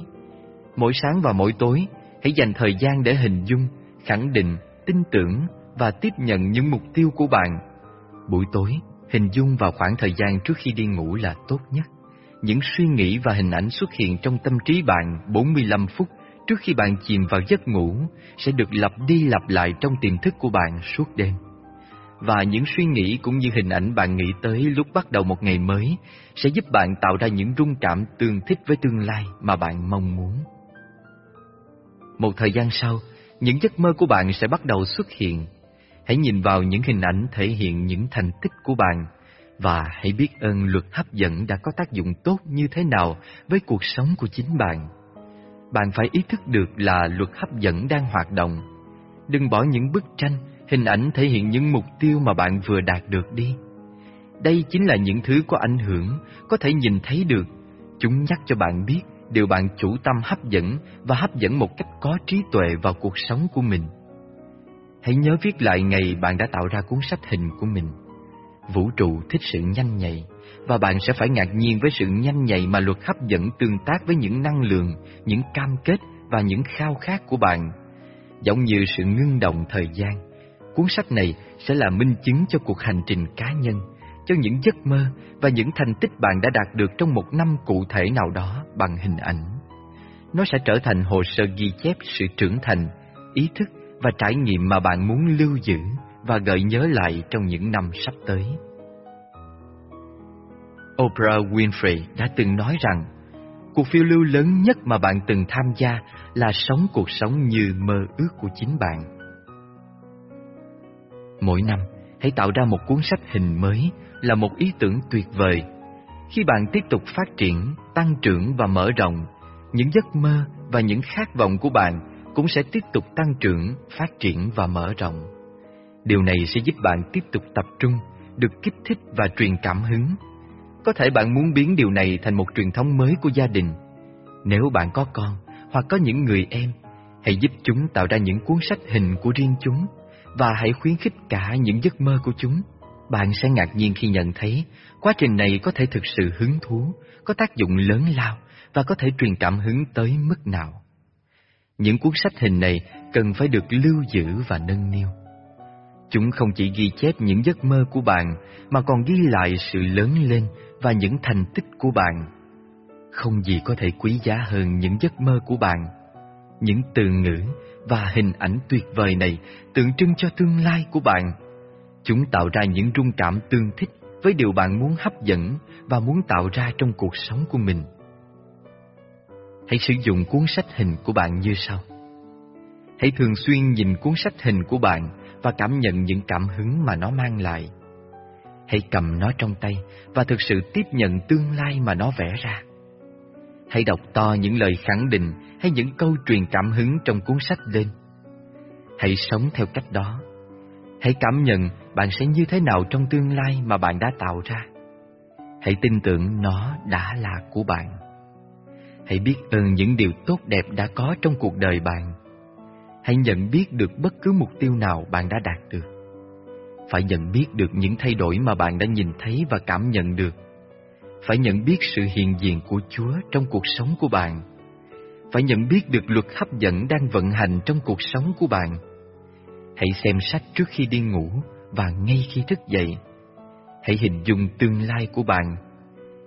Mỗi sáng và mỗi tối, hãy dành thời gian để hình dung, khẳng định, tin tưởng và tiếp nhận những mục tiêu của bạn. Buổi tối, hình dung vào khoảng thời gian trước khi đi ngủ là tốt nhất những suy nghĩ và hình ảnh xuất hiện trong tâm trí bạn 45 phút trước khi bạn chìm vào giấc ngủ sẽ được lặp đi lặp lại trong tiềm thức của bạn suốt đêm. Và những suy nghĩ cũng như hình ảnh bạn nghĩ tới lúc bắt đầu một ngày mới sẽ giúp bạn tạo ra những rung cảm tương thích với tương lai mà bạn mong muốn. Một thời gian sau, những giấc mơ của bạn sẽ bắt đầu xuất hiện. Hãy nhìn vào những hình ảnh thể hiện những thành tích của bạn và hãy biết ơn luật hấp dẫn đã có tác dụng tốt như thế nào với cuộc sống của chính bạn. Bạn phải ý thức được là luật hấp dẫn đang hoạt động. Đừng bỏ những bức tranh, hình ảnh thể hiện những mục tiêu mà bạn vừa đạt được đi. Đây chính là những thứ có ảnh hưởng, có thể nhìn thấy được. Chúng nhắc cho bạn biết điều bạn chủ tâm hấp dẫn và hấp dẫn một cách có trí tuệ vào cuộc sống của mình. Hãy nhớ viết lại ngày bạn đã tạo ra cuốn sách hình của mình. Vũ trụ thích sự nhanh nhạy và bạn sẽ phải ngạc nhiên với sự nhanh nhạy mà luật hấp dẫn tương tác với những năng lượng, những cam kết và những khao khát của bạn. Giống như sự ngưng động thời gian, cuốn sách này sẽ là minh chứng cho cuộc hành trình cá nhân, cho những giấc mơ và những thành tích bạn đã đạt được trong một năm cụ thể nào đó bằng hình ảnh. Nó sẽ trở thành hồ sơ ghi chép sự trưởng thành, ý thức và trải nghiệm mà bạn muốn lưu giữ và gợi nhớ lại trong những năm sắp tới. Oprah Winfrey đã từng nói rằng, cuộc phiêu lưu lớn nhất mà bạn từng tham gia là sống cuộc sống như mơ ước của chính bạn. Mỗi năm, hãy tạo ra một cuốn sách hình mới là một ý tưởng tuyệt vời. Khi bạn tiếp tục phát triển, tăng trưởng và mở rộng, những giấc mơ và những khát vọng của bạn cũng sẽ tiếp tục tăng trưởng, phát triển và mở rộng. Điều này sẽ giúp bạn tiếp tục tập trung, được kích thích và truyền cảm hứng. Có thể bạn muốn biến điều này thành một truyền thống mới của gia đình. Nếu bạn có con hoặc có những người em, hãy giúp chúng tạo ra những cuốn sách hình của riêng chúng và hãy khuyến khích cả những giấc mơ của chúng. Bạn sẽ ngạc nhiên khi nhận thấy quá trình này có thể thực sự hứng thú, có tác dụng lớn lao và có thể truyền cảm hứng tới mức nào. Những cuốn sách hình này cần phải được lưu giữ và nâng niu. Chúng không chỉ ghi chép những giấc mơ của bạn mà còn ghi lại sự lớn lên và những thành tích của bạn. Không gì có thể quý giá hơn những giấc mơ của bạn. Những từ ngữ và hình ảnh tuyệt vời này tượng trưng cho tương lai của bạn. Chúng tạo ra những rung cảm tương thích với điều bạn muốn hấp dẫn và muốn tạo ra trong cuộc sống của mình. Hãy sử dụng cuốn sách hình của bạn như sau. Hãy thường xuyên nhìn cuốn sách hình của bạn và cảm nhận những cảm hứng mà nó mang lại. Hãy cầm nó trong tay và thực sự tiếp nhận tương lai mà nó vẽ ra. Hãy đọc to những lời khẳng định hay những câu truyền cảm hứng trong cuốn sách lên. Hãy sống theo cách đó. Hãy cảm nhận bạn sẽ như thế nào trong tương lai mà bạn đã tạo ra. Hãy tin tưởng nó đã là của bạn. Hãy biết ơn những điều tốt đẹp đã có trong cuộc đời bạn. Hãy nhận biết được bất cứ mục tiêu nào bạn đã đạt được. Phải nhận biết được những thay đổi mà bạn đã nhìn thấy và cảm nhận được. Phải nhận biết sự hiện diện của Chúa trong cuộc sống của bạn. Phải nhận biết được luật hấp dẫn đang vận hành trong cuộc sống của bạn. Hãy xem sách trước khi đi ngủ và ngay khi thức dậy. Hãy hình dung tương lai của bạn.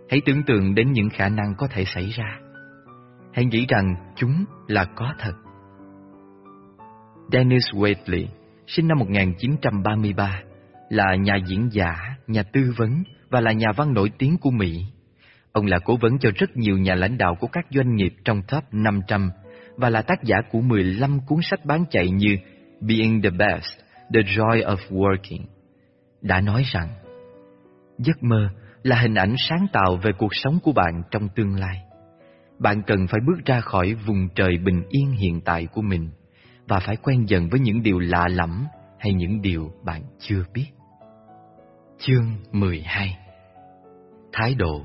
Hãy tưởng tượng đến những khả năng có thể xảy ra hãy nghĩ rằng chúng là có thật. Dennis Waitley, sinh năm 1933, là nhà diễn giả, nhà tư vấn và là nhà văn nổi tiếng của Mỹ. Ông là cố vấn cho rất nhiều nhà lãnh đạo của các doanh nghiệp trong top 500 và là tác giả của 15 cuốn sách bán chạy như Being the Best, The Joy of Working. Đã nói rằng, giấc mơ là hình ảnh sáng tạo về cuộc sống của bạn trong tương lai bạn cần phải bước ra khỏi vùng trời bình yên hiện tại của mình và phải quen dần với những điều lạ lẫm hay những điều bạn chưa biết. Chương 12 Thái độ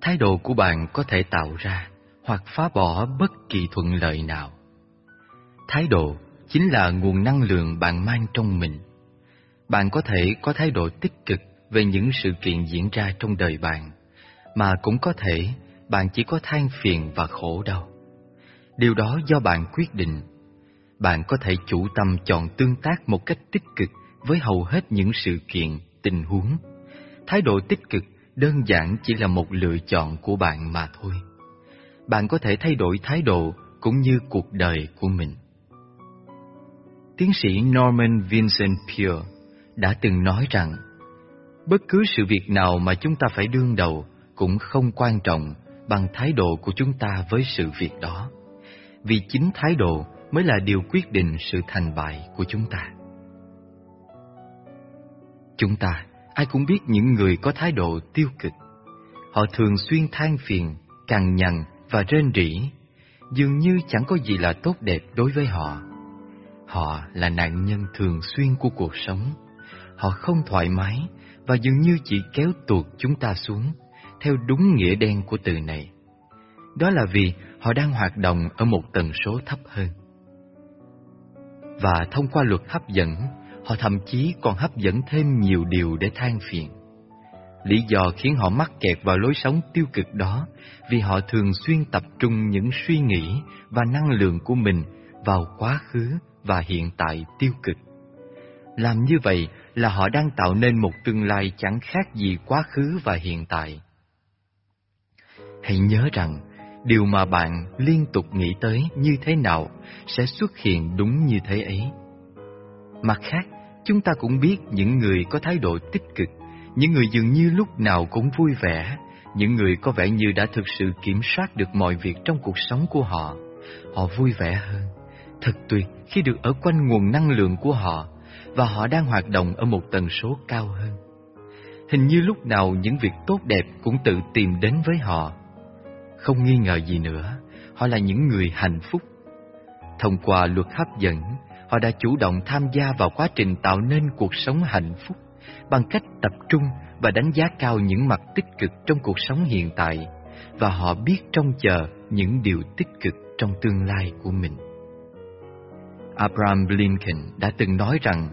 Thái độ của bạn có thể tạo ra hoặc phá bỏ bất kỳ thuận lợi nào. Thái độ chính là nguồn năng lượng bạn mang trong mình. Bạn có thể có thái độ tích cực về những sự kiện diễn ra trong đời bạn mà cũng có thể bạn chỉ có than phiền và khổ đau. Điều đó do bạn quyết định. Bạn có thể chủ tâm chọn tương tác một cách tích cực với hầu hết những sự kiện, tình huống. Thái độ tích cực đơn giản chỉ là một lựa chọn của bạn mà thôi. Bạn có thể thay đổi thái độ cũng như cuộc đời của mình. Tiến sĩ Norman Vincent Peale đã từng nói rằng bất cứ sự việc nào mà chúng ta phải đương đầu cũng không quan trọng bằng thái độ của chúng ta với sự việc đó. Vì chính thái độ mới là điều quyết định sự thành bại của chúng ta. Chúng ta ai cũng biết những người có thái độ tiêu cực. Họ thường xuyên than phiền, cằn nhằn và rên rỉ, dường như chẳng có gì là tốt đẹp đối với họ. Họ là nạn nhân thường xuyên của cuộc sống. Họ không thoải mái và dường như chỉ kéo tuột chúng ta xuống, theo đúng nghĩa đen của từ này. Đó là vì họ đang hoạt động ở một tần số thấp hơn. Và thông qua luật hấp dẫn, họ thậm chí còn hấp dẫn thêm nhiều điều để than phiền. Lý do khiến họ mắc kẹt vào lối sống tiêu cực đó vì họ thường xuyên tập trung những suy nghĩ và năng lượng của mình vào quá khứ và hiện tại tiêu cực. Làm như vậy là họ đang tạo nên một tương lai chẳng khác gì quá khứ và hiện tại. Hãy nhớ rằng, điều mà bạn liên tục nghĩ tới như thế nào sẽ xuất hiện đúng như thế ấy. Mặt khác, chúng ta cũng biết những người có thái độ tích cực, những người dường như lúc nào cũng vui vẻ, những người có vẻ như đã thực sự kiểm soát được mọi việc trong cuộc sống của họ. Họ vui vẻ hơn. Thật tuyệt khi được ở quanh nguồn năng lượng của họ và họ đang hoạt động ở một tần số cao hơn. Hình như lúc nào những việc tốt đẹp cũng tự tìm đến với họ. Không nghi ngờ gì nữa, họ là những người hạnh phúc. Thông qua luật hấp dẫn, họ đã chủ động tham gia vào quá trình tạo nên cuộc sống hạnh phúc bằng cách tập trung và đánh giá cao những mặt tích cực trong cuộc sống hiện tại và họ biết trông chờ những điều tích cực trong tương lai của mình. Abraham Lincoln đã từng nói rằng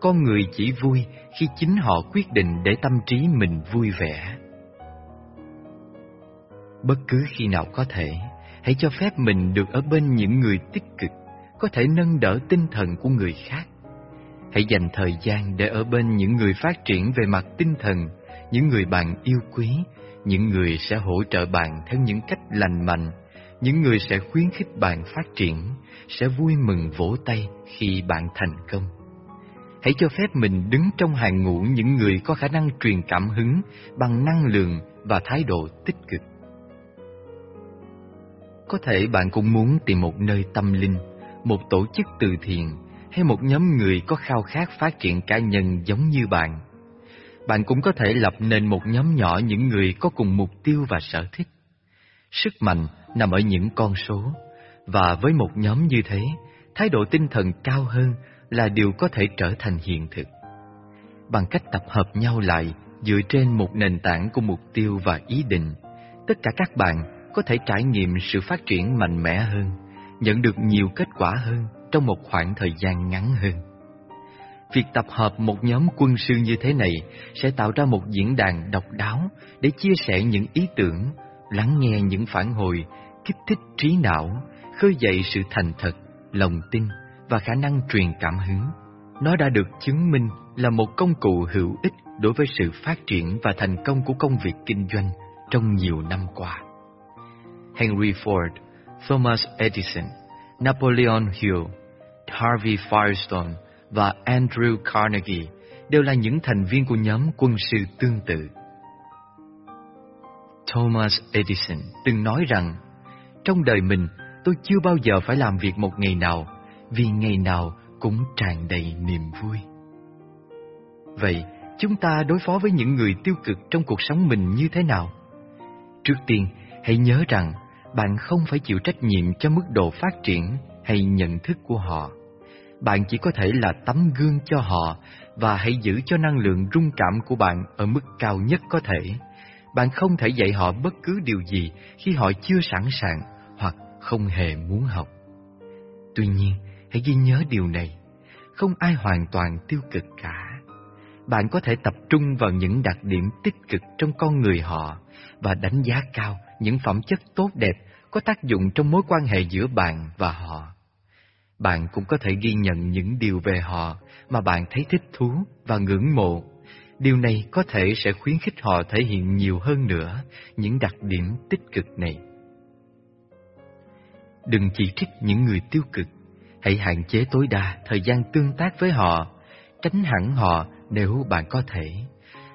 con người chỉ vui khi chính họ quyết định để tâm trí mình vui vẻ. Bất cứ khi nào có thể, hãy cho phép mình được ở bên những người tích cực, có thể nâng đỡ tinh thần của người khác. Hãy dành thời gian để ở bên những người phát triển về mặt tinh thần, những người bạn yêu quý, những người sẽ hỗ trợ bạn theo những cách lành mạnh, những người sẽ khuyến khích bạn phát triển, sẽ vui mừng vỗ tay khi bạn thành công. Hãy cho phép mình đứng trong hàng ngũ những người có khả năng truyền cảm hứng bằng năng lượng và thái độ tích cực. Có thể bạn cũng muốn tìm một nơi tâm linh, một tổ chức từ thiện hay một nhóm người có khao khát phát triển cá nhân giống như bạn. Bạn cũng có thể lập nên một nhóm nhỏ những người có cùng mục tiêu và sở thích. Sức mạnh nằm ở những con số, và với một nhóm như thế, thái độ tinh thần cao hơn là điều có thể trở thành hiện thực. Bằng cách tập hợp nhau lại dựa trên một nền tảng của mục tiêu và ý định, tất cả các bạn có thể trải nghiệm sự phát triển mạnh mẽ hơn, nhận được nhiều kết quả hơn trong một khoảng thời gian ngắn hơn. Việc tập hợp một nhóm quân sư như thế này sẽ tạo ra một diễn đàn độc đáo để chia sẻ những ý tưởng, lắng nghe những phản hồi, kích thích trí não, khơi dậy sự thành thật, lòng tin và khả năng truyền cảm hứng. Nó đã được chứng minh là một công cụ hữu ích đối với sự phát triển và thành công của công việc kinh doanh trong nhiều năm qua. Henry Ford, Thomas Edison, Napoleon Hill, Harvey Firestone và Andrew Carnegie đều là những thành viên của nhóm quân sư tương tự. Thomas Edison từng nói rằng, trong đời mình tôi chưa bao giờ phải làm việc một ngày nào vì ngày nào cũng tràn đầy niềm vui. Vậy, chúng ta đối phó với những người tiêu cực trong cuộc sống mình như thế nào? Trước tiên, hãy nhớ rằng bạn không phải chịu trách nhiệm cho mức độ phát triển hay nhận thức của họ. Bạn chỉ có thể là tấm gương cho họ và hãy giữ cho năng lượng rung cảm của bạn ở mức cao nhất có thể. Bạn không thể dạy họ bất cứ điều gì khi họ chưa sẵn sàng không hề muốn học. Tuy nhiên, hãy ghi nhớ điều này, không ai hoàn toàn tiêu cực cả. Bạn có thể tập trung vào những đặc điểm tích cực trong con người họ và đánh giá cao những phẩm chất tốt đẹp có tác dụng trong mối quan hệ giữa bạn và họ. Bạn cũng có thể ghi nhận những điều về họ mà bạn thấy thích thú và ngưỡng mộ. Điều này có thể sẽ khuyến khích họ thể hiện nhiều hơn nữa những đặc điểm tích cực này. Đừng chỉ trích những người tiêu cực, hãy hạn chế tối đa thời gian tương tác với họ, tránh hẳn họ nếu bạn có thể,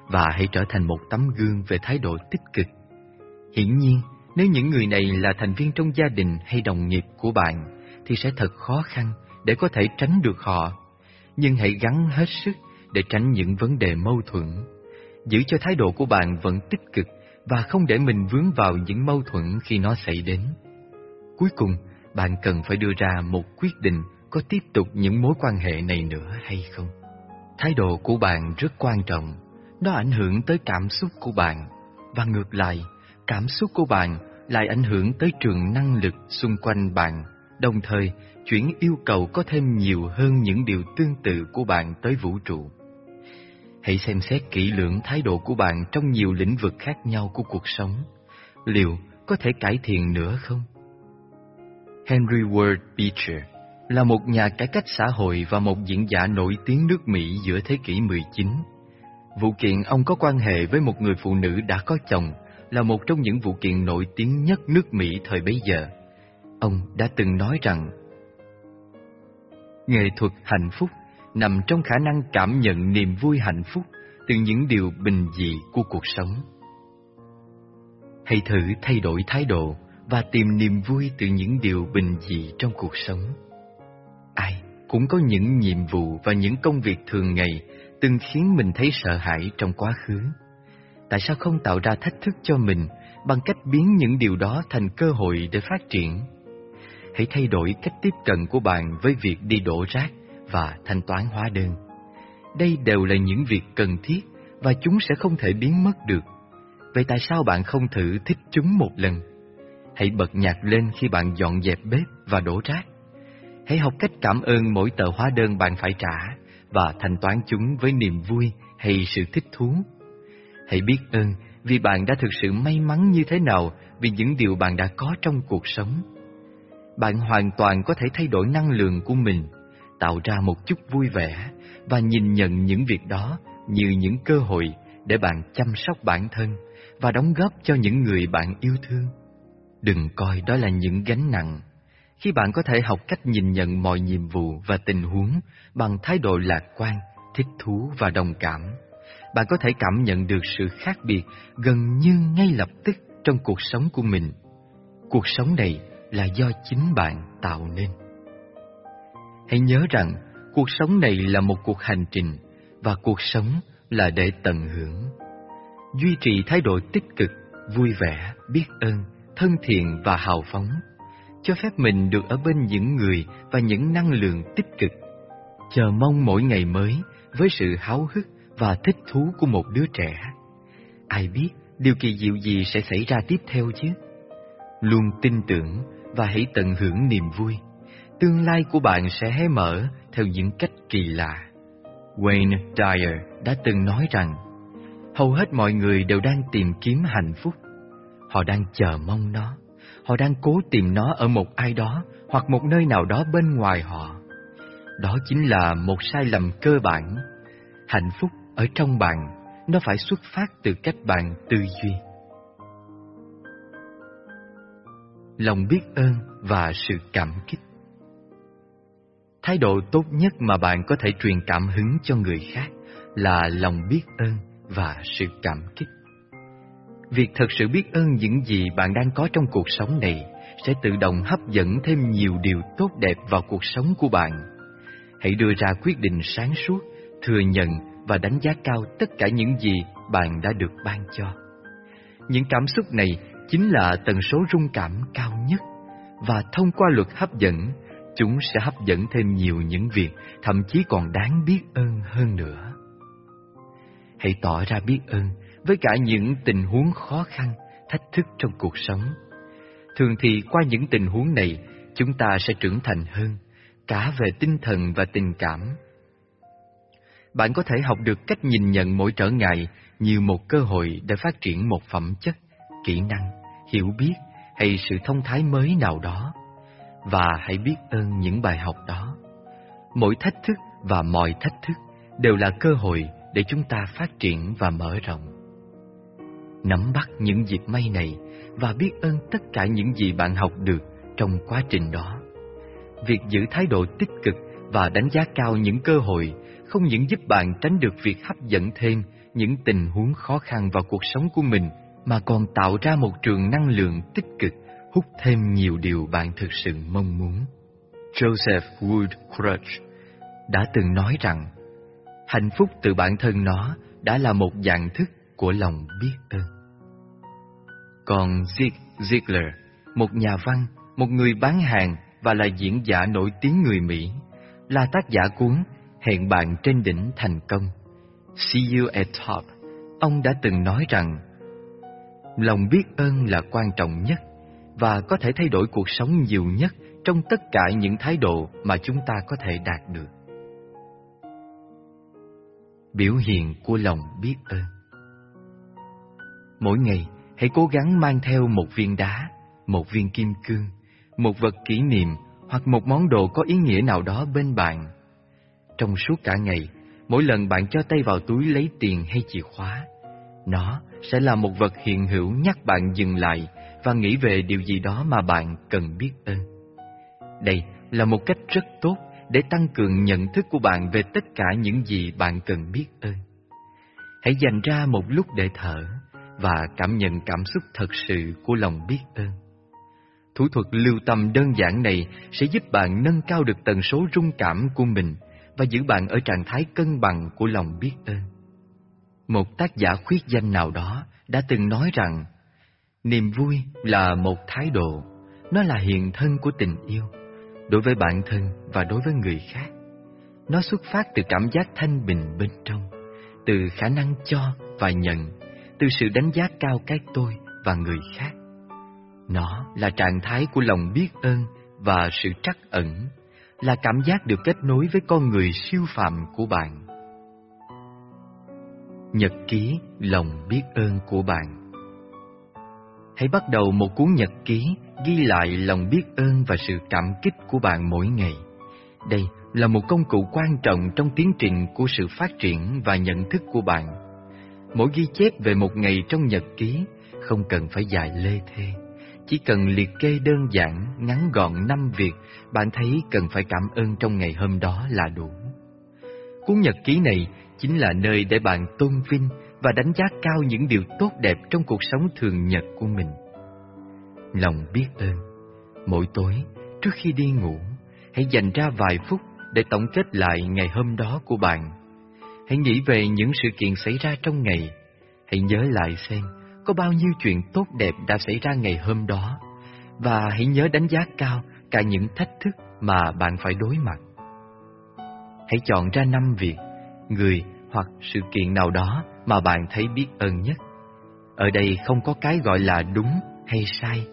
và hãy trở thành một tấm gương về thái độ tích cực. Hiển nhiên, nếu những người này là thành viên trong gia đình hay đồng nghiệp của bạn, thì sẽ thật khó khăn để có thể tránh được họ. Nhưng hãy gắng hết sức để tránh những vấn đề mâu thuẫn. Giữ cho thái độ của bạn vẫn tích cực và không để mình vướng vào những mâu thuẫn khi nó xảy đến. Cuối cùng, bạn cần phải đưa ra một quyết định có tiếp tục những mối quan hệ này nữa hay không. Thái độ của bạn rất quan trọng, nó ảnh hưởng tới cảm xúc của bạn, và ngược lại, cảm xúc của bạn lại ảnh hưởng tới trường năng lực xung quanh bạn, đồng thời chuyển yêu cầu có thêm nhiều hơn những điều tương tự của bạn tới vũ trụ. Hãy xem xét kỹ lưỡng thái độ của bạn trong nhiều lĩnh vực khác nhau của cuộc sống. Liệu có thể cải thiện nữa không? Henry Ward Beecher là một nhà cải cách xã hội và một diễn giả nổi tiếng nước Mỹ giữa thế kỷ 19. Vụ kiện ông có quan hệ với một người phụ nữ đã có chồng, là một trong những vụ kiện nổi tiếng nhất nước Mỹ thời bấy giờ. Ông đã từng nói rằng, Nghệ thuật hạnh phúc nằm trong khả năng cảm nhận niềm vui hạnh phúc từ những điều bình dị của cuộc sống. Hãy thử thay đổi thái độ và tìm niềm vui từ những điều bình dị trong cuộc sống. Ai cũng có những nhiệm vụ và những công việc thường ngày từng khiến mình thấy sợ hãi trong quá khứ. Tại sao không tạo ra thách thức cho mình bằng cách biến những điều đó thành cơ hội để phát triển? Hãy thay đổi cách tiếp cận của bạn với việc đi đổ rác và thanh toán hóa đơn. Đây đều là những việc cần thiết và chúng sẽ không thể biến mất được. Vậy tại sao bạn không thử thích chúng một lần? Hãy bật nhạc lên khi bạn dọn dẹp bếp và đổ rác. Hãy học cách cảm ơn mỗi tờ hóa đơn bạn phải trả và thanh toán chúng với niềm vui hay sự thích thú. Hãy biết ơn vì bạn đã thực sự may mắn như thế nào vì những điều bạn đã có trong cuộc sống. Bạn hoàn toàn có thể thay đổi năng lượng của mình, tạo ra một chút vui vẻ và nhìn nhận những việc đó như những cơ hội để bạn chăm sóc bản thân và đóng góp cho những người bạn yêu thương. Đừng coi đó là những gánh nặng. Khi bạn có thể học cách nhìn nhận mọi nhiệm vụ và tình huống bằng thái độ lạc quan, thích thú và đồng cảm, bạn có thể cảm nhận được sự khác biệt gần như ngay lập tức trong cuộc sống của mình. Cuộc sống này là do chính bạn tạo nên. Hãy nhớ rằng cuộc sống này là một cuộc hành trình và cuộc sống là để tận hưởng. Duy trì thái độ tích cực, vui vẻ, biết ơn thân thiện và hào phóng, cho phép mình được ở bên những người và những năng lượng tích cực, chờ mong mỗi ngày mới với sự háo hức và thích thú của một đứa trẻ. Ai biết điều kỳ diệu gì sẽ xảy ra tiếp theo chứ? Luôn tin tưởng và hãy tận hưởng niềm vui. Tương lai của bạn sẽ hé mở theo những cách kỳ lạ. Wayne Dyer đã từng nói rằng, hầu hết mọi người đều đang tìm kiếm hạnh phúc Họ đang chờ mong nó. Họ đang cố tìm nó ở một ai đó hoặc một nơi nào đó bên ngoài họ. Đó chính là một sai lầm cơ bản. Hạnh phúc ở trong bạn, nó phải xuất phát từ cách bạn tư duy. Lòng biết ơn và sự cảm kích Thái độ tốt nhất mà bạn có thể truyền cảm hứng cho người khác là lòng biết ơn và sự cảm kích. Việc thật sự biết ơn những gì bạn đang có trong cuộc sống này sẽ tự động hấp dẫn thêm nhiều điều tốt đẹp vào cuộc sống của bạn. Hãy đưa ra quyết định sáng suốt, thừa nhận và đánh giá cao tất cả những gì bạn đã được ban cho. Những cảm xúc này chính là tần số rung cảm cao nhất và thông qua luật hấp dẫn, chúng sẽ hấp dẫn thêm nhiều những việc thậm chí còn đáng biết ơn hơn nữa. Hãy tỏ ra biết ơn với cả những tình huống khó khăn, thách thức trong cuộc sống. Thường thì qua những tình huống này, chúng ta sẽ trưởng thành hơn, cả về tinh thần và tình cảm. Bạn có thể học được cách nhìn nhận mỗi trở ngại như một cơ hội để phát triển một phẩm chất, kỹ năng, hiểu biết hay sự thông thái mới nào đó. Và hãy biết ơn những bài học đó. Mỗi thách thức và mọi thách thức đều là cơ hội để chúng ta phát triển và mở rộng nắm bắt những dịp may này và biết ơn tất cả những gì bạn học được trong quá trình đó. Việc giữ thái độ tích cực và đánh giá cao những cơ hội không những giúp bạn tránh được việc hấp dẫn thêm những tình huống khó khăn vào cuộc sống của mình mà còn tạo ra một trường năng lượng tích cực hút thêm nhiều điều bạn thực sự mong muốn. Joseph Wood Crutch đã từng nói rằng hạnh phúc từ bản thân nó đã là một dạng thức của lòng biết ơn. Còn Zig Ziglar, một nhà văn, một người bán hàng và là diễn giả nổi tiếng người Mỹ, là tác giả cuốn Hẹn bạn trên đỉnh thành công. See you at top. Ông đã từng nói rằng lòng biết ơn là quan trọng nhất và có thể thay đổi cuộc sống nhiều nhất trong tất cả những thái độ mà chúng ta có thể đạt được. Biểu hiện của lòng biết ơn Mỗi ngày, hãy cố gắng mang theo một viên đá, một viên kim cương, một vật kỷ niệm hoặc một món đồ có ý nghĩa nào đó bên bạn. Trong suốt cả ngày, mỗi lần bạn cho tay vào túi lấy tiền hay chìa khóa, nó sẽ là một vật hiện hữu nhắc bạn dừng lại và nghĩ về điều gì đó mà bạn cần biết ơn. Đây là một cách rất tốt để tăng cường nhận thức của bạn về tất cả những gì bạn cần biết ơn. Hãy dành ra một lúc để thở và cảm nhận cảm xúc thật sự của lòng biết ơn. Thủ thuật lưu tâm đơn giản này sẽ giúp bạn nâng cao được tần số rung cảm của mình và giữ bạn ở trạng thái cân bằng của lòng biết ơn. Một tác giả khuyết danh nào đó đã từng nói rằng niềm vui là một thái độ, nó là hiện thân của tình yêu đối với bản thân và đối với người khác. Nó xuất phát từ cảm giác thanh bình bên trong, từ khả năng cho và nhận, từ sự đánh giá cao cái tôi và người khác. Nó là trạng thái của lòng biết ơn và sự trắc ẩn, là cảm giác được kết nối với con người siêu phàm của bạn. Nhật ký lòng biết ơn của bạn Hãy bắt đầu một cuốn nhật ký ghi lại lòng biết ơn và sự cảm kích của bạn mỗi ngày. Đây là một công cụ quan trọng trong tiến trình của sự phát triển và nhận thức của bạn. Mỗi ghi chép về một ngày trong nhật ký không cần phải dài lê thê, chỉ cần liệt kê đơn giản, ngắn gọn năm việc bạn thấy cần phải cảm ơn trong ngày hôm đó là đủ. Cuốn nhật ký này chính là nơi để bạn tôn vinh và đánh giá cao những điều tốt đẹp trong cuộc sống thường nhật của mình. Lòng biết ơn, mỗi tối trước khi đi ngủ, hãy dành ra vài phút để tổng kết lại ngày hôm đó của bạn. Hãy nghĩ về những sự kiện xảy ra trong ngày. Hãy nhớ lại xem có bao nhiêu chuyện tốt đẹp đã xảy ra ngày hôm đó và hãy nhớ đánh giá cao cả những thách thức mà bạn phải đối mặt. Hãy chọn ra năm việc, người hoặc sự kiện nào đó mà bạn thấy biết ơn nhất. Ở đây không có cái gọi là đúng hay sai,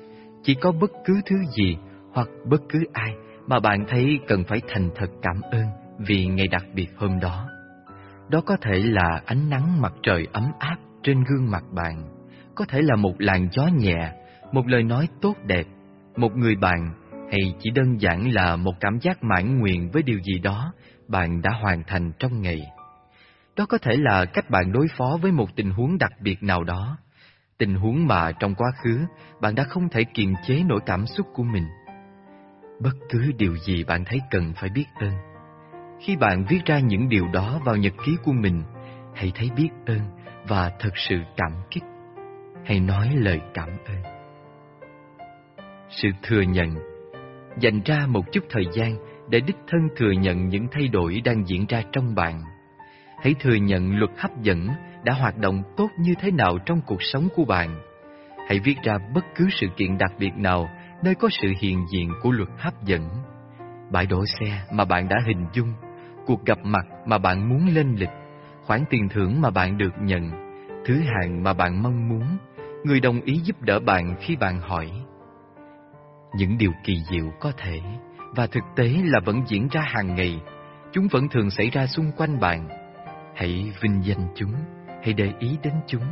chỉ có bất cứ thứ gì hoặc bất cứ ai mà bạn thấy cần phải thành thật cảm ơn vì ngày đặc biệt hôm đó. Đó có thể là ánh nắng mặt trời ấm áp trên gương mặt bạn, có thể là một làn gió nhẹ, một lời nói tốt đẹp, một người bạn hay chỉ đơn giản là một cảm giác mãn nguyện với điều gì đó bạn đã hoàn thành trong ngày. Đó có thể là cách bạn đối phó với một tình huống đặc biệt nào đó, tình huống mà trong quá khứ bạn đã không thể kiềm chế nỗi cảm xúc của mình. Bất cứ điều gì bạn thấy cần phải biết ơn. Khi bạn viết ra những điều đó vào nhật ký của mình, hãy thấy biết ơn và thật sự cảm kích. Hãy nói lời cảm ơn. Sự thừa nhận Dành ra một chút thời gian để đích thân thừa nhận những thay đổi đang diễn ra trong bạn hãy thừa nhận luật hấp dẫn đã hoạt động tốt như thế nào trong cuộc sống của bạn. Hãy viết ra bất cứ sự kiện đặc biệt nào nơi có sự hiện diện của luật hấp dẫn. Bãi đổ xe mà bạn đã hình dung, cuộc gặp mặt mà bạn muốn lên lịch, khoản tiền thưởng mà bạn được nhận, thứ hạng mà bạn mong muốn, người đồng ý giúp đỡ bạn khi bạn hỏi. Những điều kỳ diệu có thể và thực tế là vẫn diễn ra hàng ngày, chúng vẫn thường xảy ra xung quanh bạn Hãy vinh danh chúng, hãy để ý đến chúng.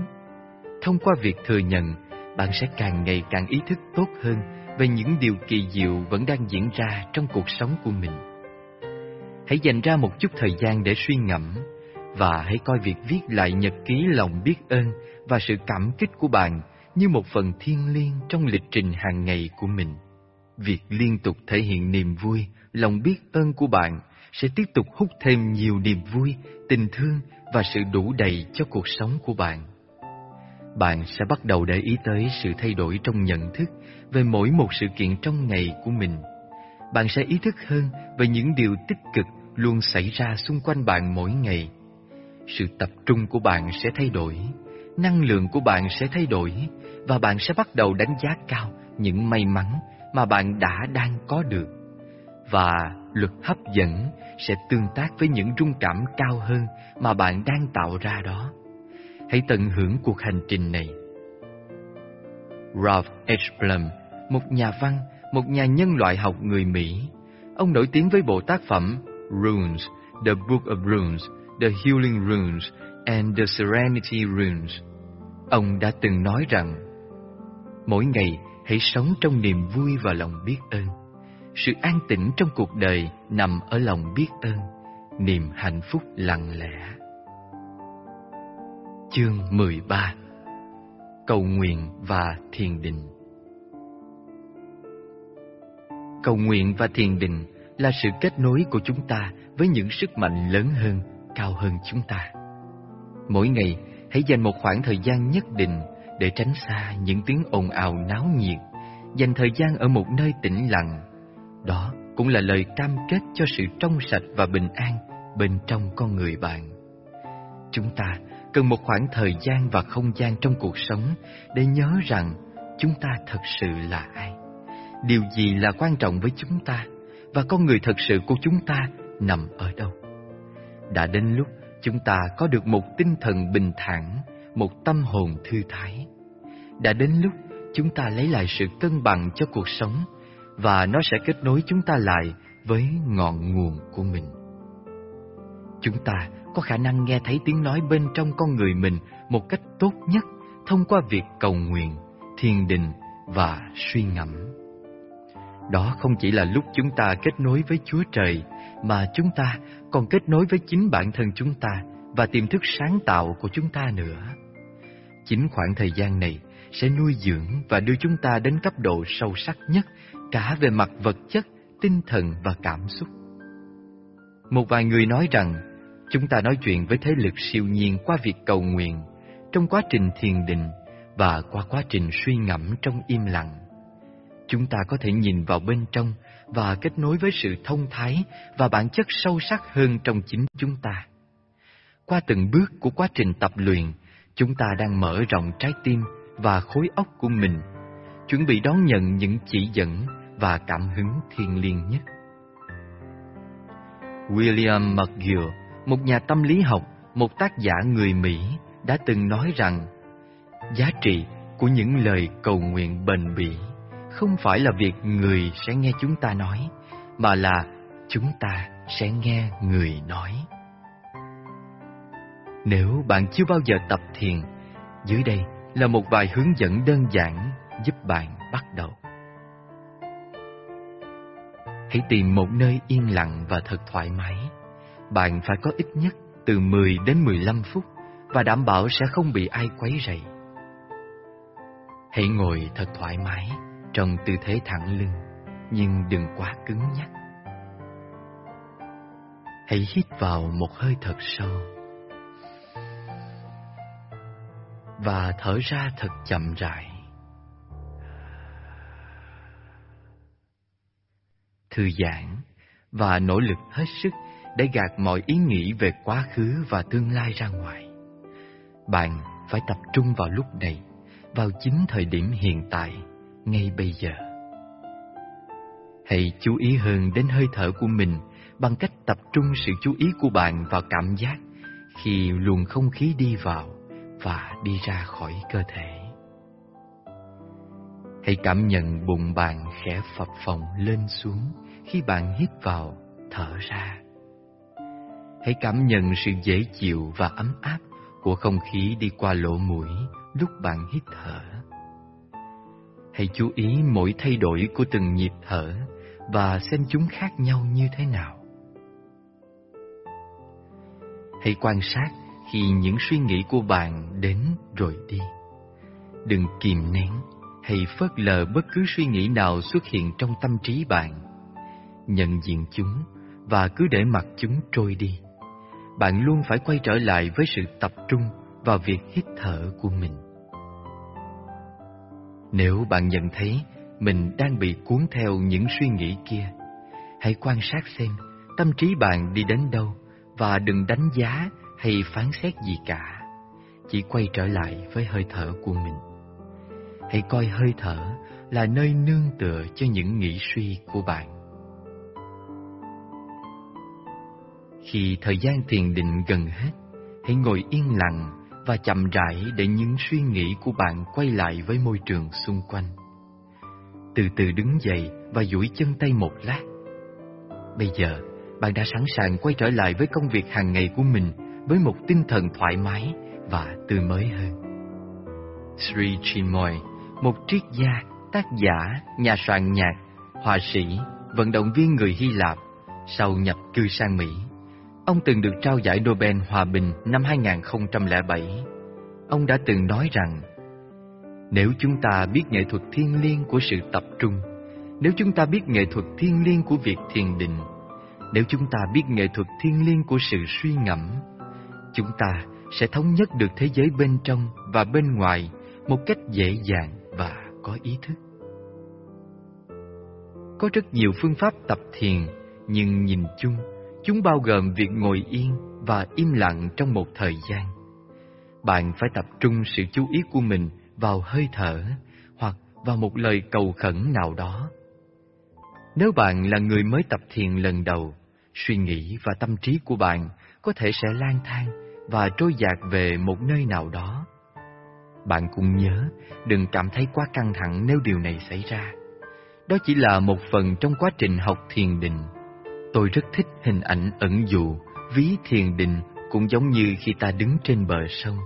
Thông qua việc thừa nhận, bạn sẽ càng ngày càng ý thức tốt hơn về những điều kỳ diệu vẫn đang diễn ra trong cuộc sống của mình. Hãy dành ra một chút thời gian để suy ngẫm và hãy coi việc viết lại nhật ký lòng biết ơn và sự cảm kích của bạn như một phần thiêng liêng trong lịch trình hàng ngày của mình. Việc liên tục thể hiện niềm vui, lòng biết ơn của bạn sẽ tiếp tục hút thêm nhiều niềm vui, tình thương và sự đủ đầy cho cuộc sống của bạn. Bạn sẽ bắt đầu để ý tới sự thay đổi trong nhận thức về mỗi một sự kiện trong ngày của mình bạn sẽ ý thức hơn về những điều tích cực luôn xảy ra xung quanh bạn mỗi ngày. Sự tập trung của bạn sẽ thay đổi, năng lượng của bạn sẽ thay đổi và bạn sẽ bắt đầu đánh giá cao những may mắn mà bạn đã đang có được. Và luật hấp dẫn sẽ tương tác với những rung cảm cao hơn mà bạn đang tạo ra đó. Hãy tận hưởng cuộc hành trình này. Ralph H. Blum, một nhà văn, một nhà nhân loại học người Mỹ, ông nổi tiếng với bộ tác phẩm Runes, The Book of Runes, The Healing Runes and The Serenity Runes. Ông đã từng nói rằng, mỗi ngày hãy sống trong niềm vui và lòng biết ơn. Sự an tĩnh trong cuộc đời nằm ở lòng biết ơn, niềm hạnh phúc lặng lẽ. Chương 13 Cầu nguyện và thiền định Cầu nguyện và thiền định là sự kết nối của chúng ta với những sức mạnh lớn hơn, cao hơn chúng ta. Mỗi ngày, hãy dành một khoảng thời gian nhất định để tránh xa những tiếng ồn ào náo nhiệt, dành thời gian ở một nơi tĩnh lặng. Đó cũng là lời cam kết cho sự trong sạch và bình an bên trong con người bạn. Chúng ta cần một khoảng thời gian và không gian trong cuộc sống để nhớ rằng chúng ta thật sự là ai, điều gì là quan trọng với chúng ta và con người thật sự của chúng ta nằm ở đâu. Đã đến lúc chúng ta có được một tinh thần bình thản, một tâm hồn thư thái. Đã đến lúc chúng ta lấy lại sự cân bằng cho cuộc sống và nó sẽ kết nối chúng ta lại với ngọn nguồn của mình. Chúng ta có khả năng nghe thấy tiếng nói bên trong con người mình một cách tốt nhất thông qua việc cầu nguyện, thiền định và suy ngẫm. Đó không chỉ là lúc chúng ta kết nối với Chúa Trời, mà chúng ta còn kết nối với chính bản thân chúng ta và tiềm thức sáng tạo của chúng ta nữa. Chính khoảng thời gian này sẽ nuôi dưỡng và đưa chúng ta đến cấp độ sâu sắc nhất cả về mặt vật chất, tinh thần và cảm xúc. Một vài người nói rằng chúng ta nói chuyện với thế lực siêu nhiên qua việc cầu nguyện, trong quá trình thiền định và qua quá trình suy ngẫm trong im lặng. Chúng ta có thể nhìn vào bên trong và kết nối với sự thông thái và bản chất sâu sắc hơn trong chính chúng ta. Qua từng bước của quá trình tập luyện, chúng ta đang mở rộng trái tim và khối óc của mình, chuẩn bị đón nhận những chỉ dẫn và cảm hứng thiêng liêng nhất. William McGill, một nhà tâm lý học, một tác giả người Mỹ, đã từng nói rằng giá trị của những lời cầu nguyện bền bỉ không phải là việc người sẽ nghe chúng ta nói, mà là chúng ta sẽ nghe người nói. Nếu bạn chưa bao giờ tập thiền, dưới đây là một vài hướng dẫn đơn giản giúp bạn bắt đầu. Hãy tìm một nơi yên lặng và thật thoải mái. Bạn phải có ít nhất từ 10 đến 15 phút và đảm bảo sẽ không bị ai quấy rầy. Hãy ngồi thật thoải mái trong tư thế thẳng lưng, nhưng đừng quá cứng nhắc. Hãy hít vào một hơi thật sâu và thở ra thật chậm rãi. Thư giãn và nỗ lực hết sức để gạt mọi ý nghĩ về quá khứ và tương lai ra ngoài. Bạn phải tập trung vào lúc này, vào chính thời điểm hiện tại ngay bây giờ. Hãy chú ý hơn đến hơi thở của mình bằng cách tập trung sự chú ý của bạn vào cảm giác khi luồng không khí đi vào và đi ra khỏi cơ thể. Hãy cảm nhận bụng bạn khẽ phập phồng lên xuống khi bạn hít vào, thở ra. Hãy cảm nhận sự dễ chịu và ấm áp của không khí đi qua lỗ mũi lúc bạn hít thở. Hãy chú ý mỗi thay đổi của từng nhịp thở và xem chúng khác nhau như thế nào. Hãy quan sát khi những suy nghĩ của bạn đến rồi đi. Đừng kìm nén hay phớt lờ bất cứ suy nghĩ nào xuất hiện trong tâm trí bạn. Nhận diện chúng và cứ để mặc chúng trôi đi. Bạn luôn phải quay trở lại với sự tập trung vào việc hít thở của mình. Nếu bạn nhận thấy mình đang bị cuốn theo những suy nghĩ kia, Hãy quan sát xem tâm trí bạn đi đến đâu và đừng đánh giá hay phán xét gì cả. Chỉ quay trở lại với hơi thở của mình. Hãy coi hơi thở là nơi nương tựa cho những nghĩ suy của bạn. Khi thời gian thiền định gần hết, hãy ngồi yên lặng và chậm rãi để những suy nghĩ của bạn quay lại với môi trường xung quanh. Từ từ đứng dậy và duỗi chân tay một lát. Bây giờ, bạn đã sẵn sàng quay trở lại với công việc hàng ngày của mình với một tinh thần thoải mái và tươi mới hơn. Sri Chinmoy, một triết gia, tác giả, nhà soạn nhạc, họa sĩ, vận động viên người Hy Lạp, sau nhập cư sang Mỹ. Ông từng được trao giải Nobel Hòa bình năm 2007. Ông đã từng nói rằng, nếu chúng ta biết nghệ thuật thiên liêng của sự tập trung, nếu chúng ta biết nghệ thuật thiên liêng của việc thiền định, nếu chúng ta biết nghệ thuật thiên liêng của sự suy ngẫm, chúng ta sẽ thống nhất được thế giới bên trong và bên ngoài một cách dễ dàng và có ý thức. Có rất nhiều phương pháp tập thiền, nhưng nhìn chung, chúng bao gồm việc ngồi yên và im lặng trong một thời gian. Bạn phải tập trung sự chú ý của mình vào hơi thở hoặc vào một lời cầu khẩn nào đó. Nếu bạn là người mới tập thiền lần đầu, suy nghĩ và tâm trí của bạn có thể sẽ lang thang và trôi dạt về một nơi nào đó. Bạn cũng nhớ, đừng cảm thấy quá căng thẳng nếu điều này xảy ra. Đó chỉ là một phần trong quá trình học thiền định. Tôi rất thích hình ảnh ẩn dụ, ví thiền định cũng giống như khi ta đứng trên bờ sông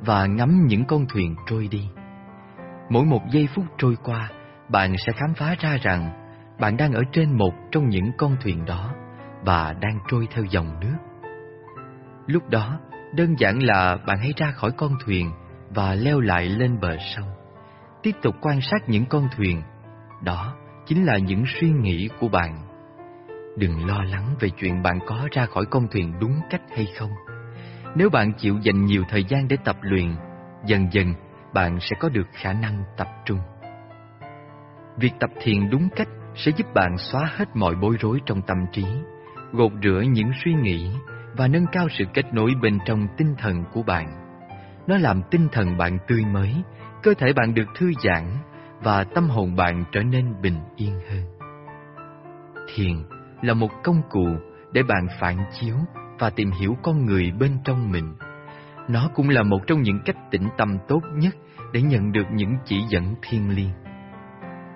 và ngắm những con thuyền trôi đi. Mỗi một giây phút trôi qua, bạn sẽ khám phá ra rằng bạn đang ở trên một trong những con thuyền đó và đang trôi theo dòng nước. Lúc đó, đơn giản là bạn hãy ra khỏi con thuyền và leo lại lên bờ sông. Tiếp tục quan sát những con thuyền. Đó chính là những suy nghĩ của bạn. Đừng lo lắng về chuyện bạn có ra khỏi con thuyền đúng cách hay không. Nếu bạn chịu dành nhiều thời gian để tập luyện, dần dần bạn sẽ có được khả năng tập trung. Việc tập thiền đúng cách sẽ giúp bạn xóa hết mọi bối rối trong tâm trí, gột rửa những suy nghĩ và nâng cao sự kết nối bên trong tinh thần của bạn. Nó làm tinh thần bạn tươi mới, cơ thể bạn được thư giãn và tâm hồn bạn trở nên bình yên hơn. Thiền là một công cụ để bạn phản chiếu và tìm hiểu con người bên trong mình. Nó cũng là một trong những cách tĩnh tâm tốt nhất để nhận được những chỉ dẫn thiêng liêng.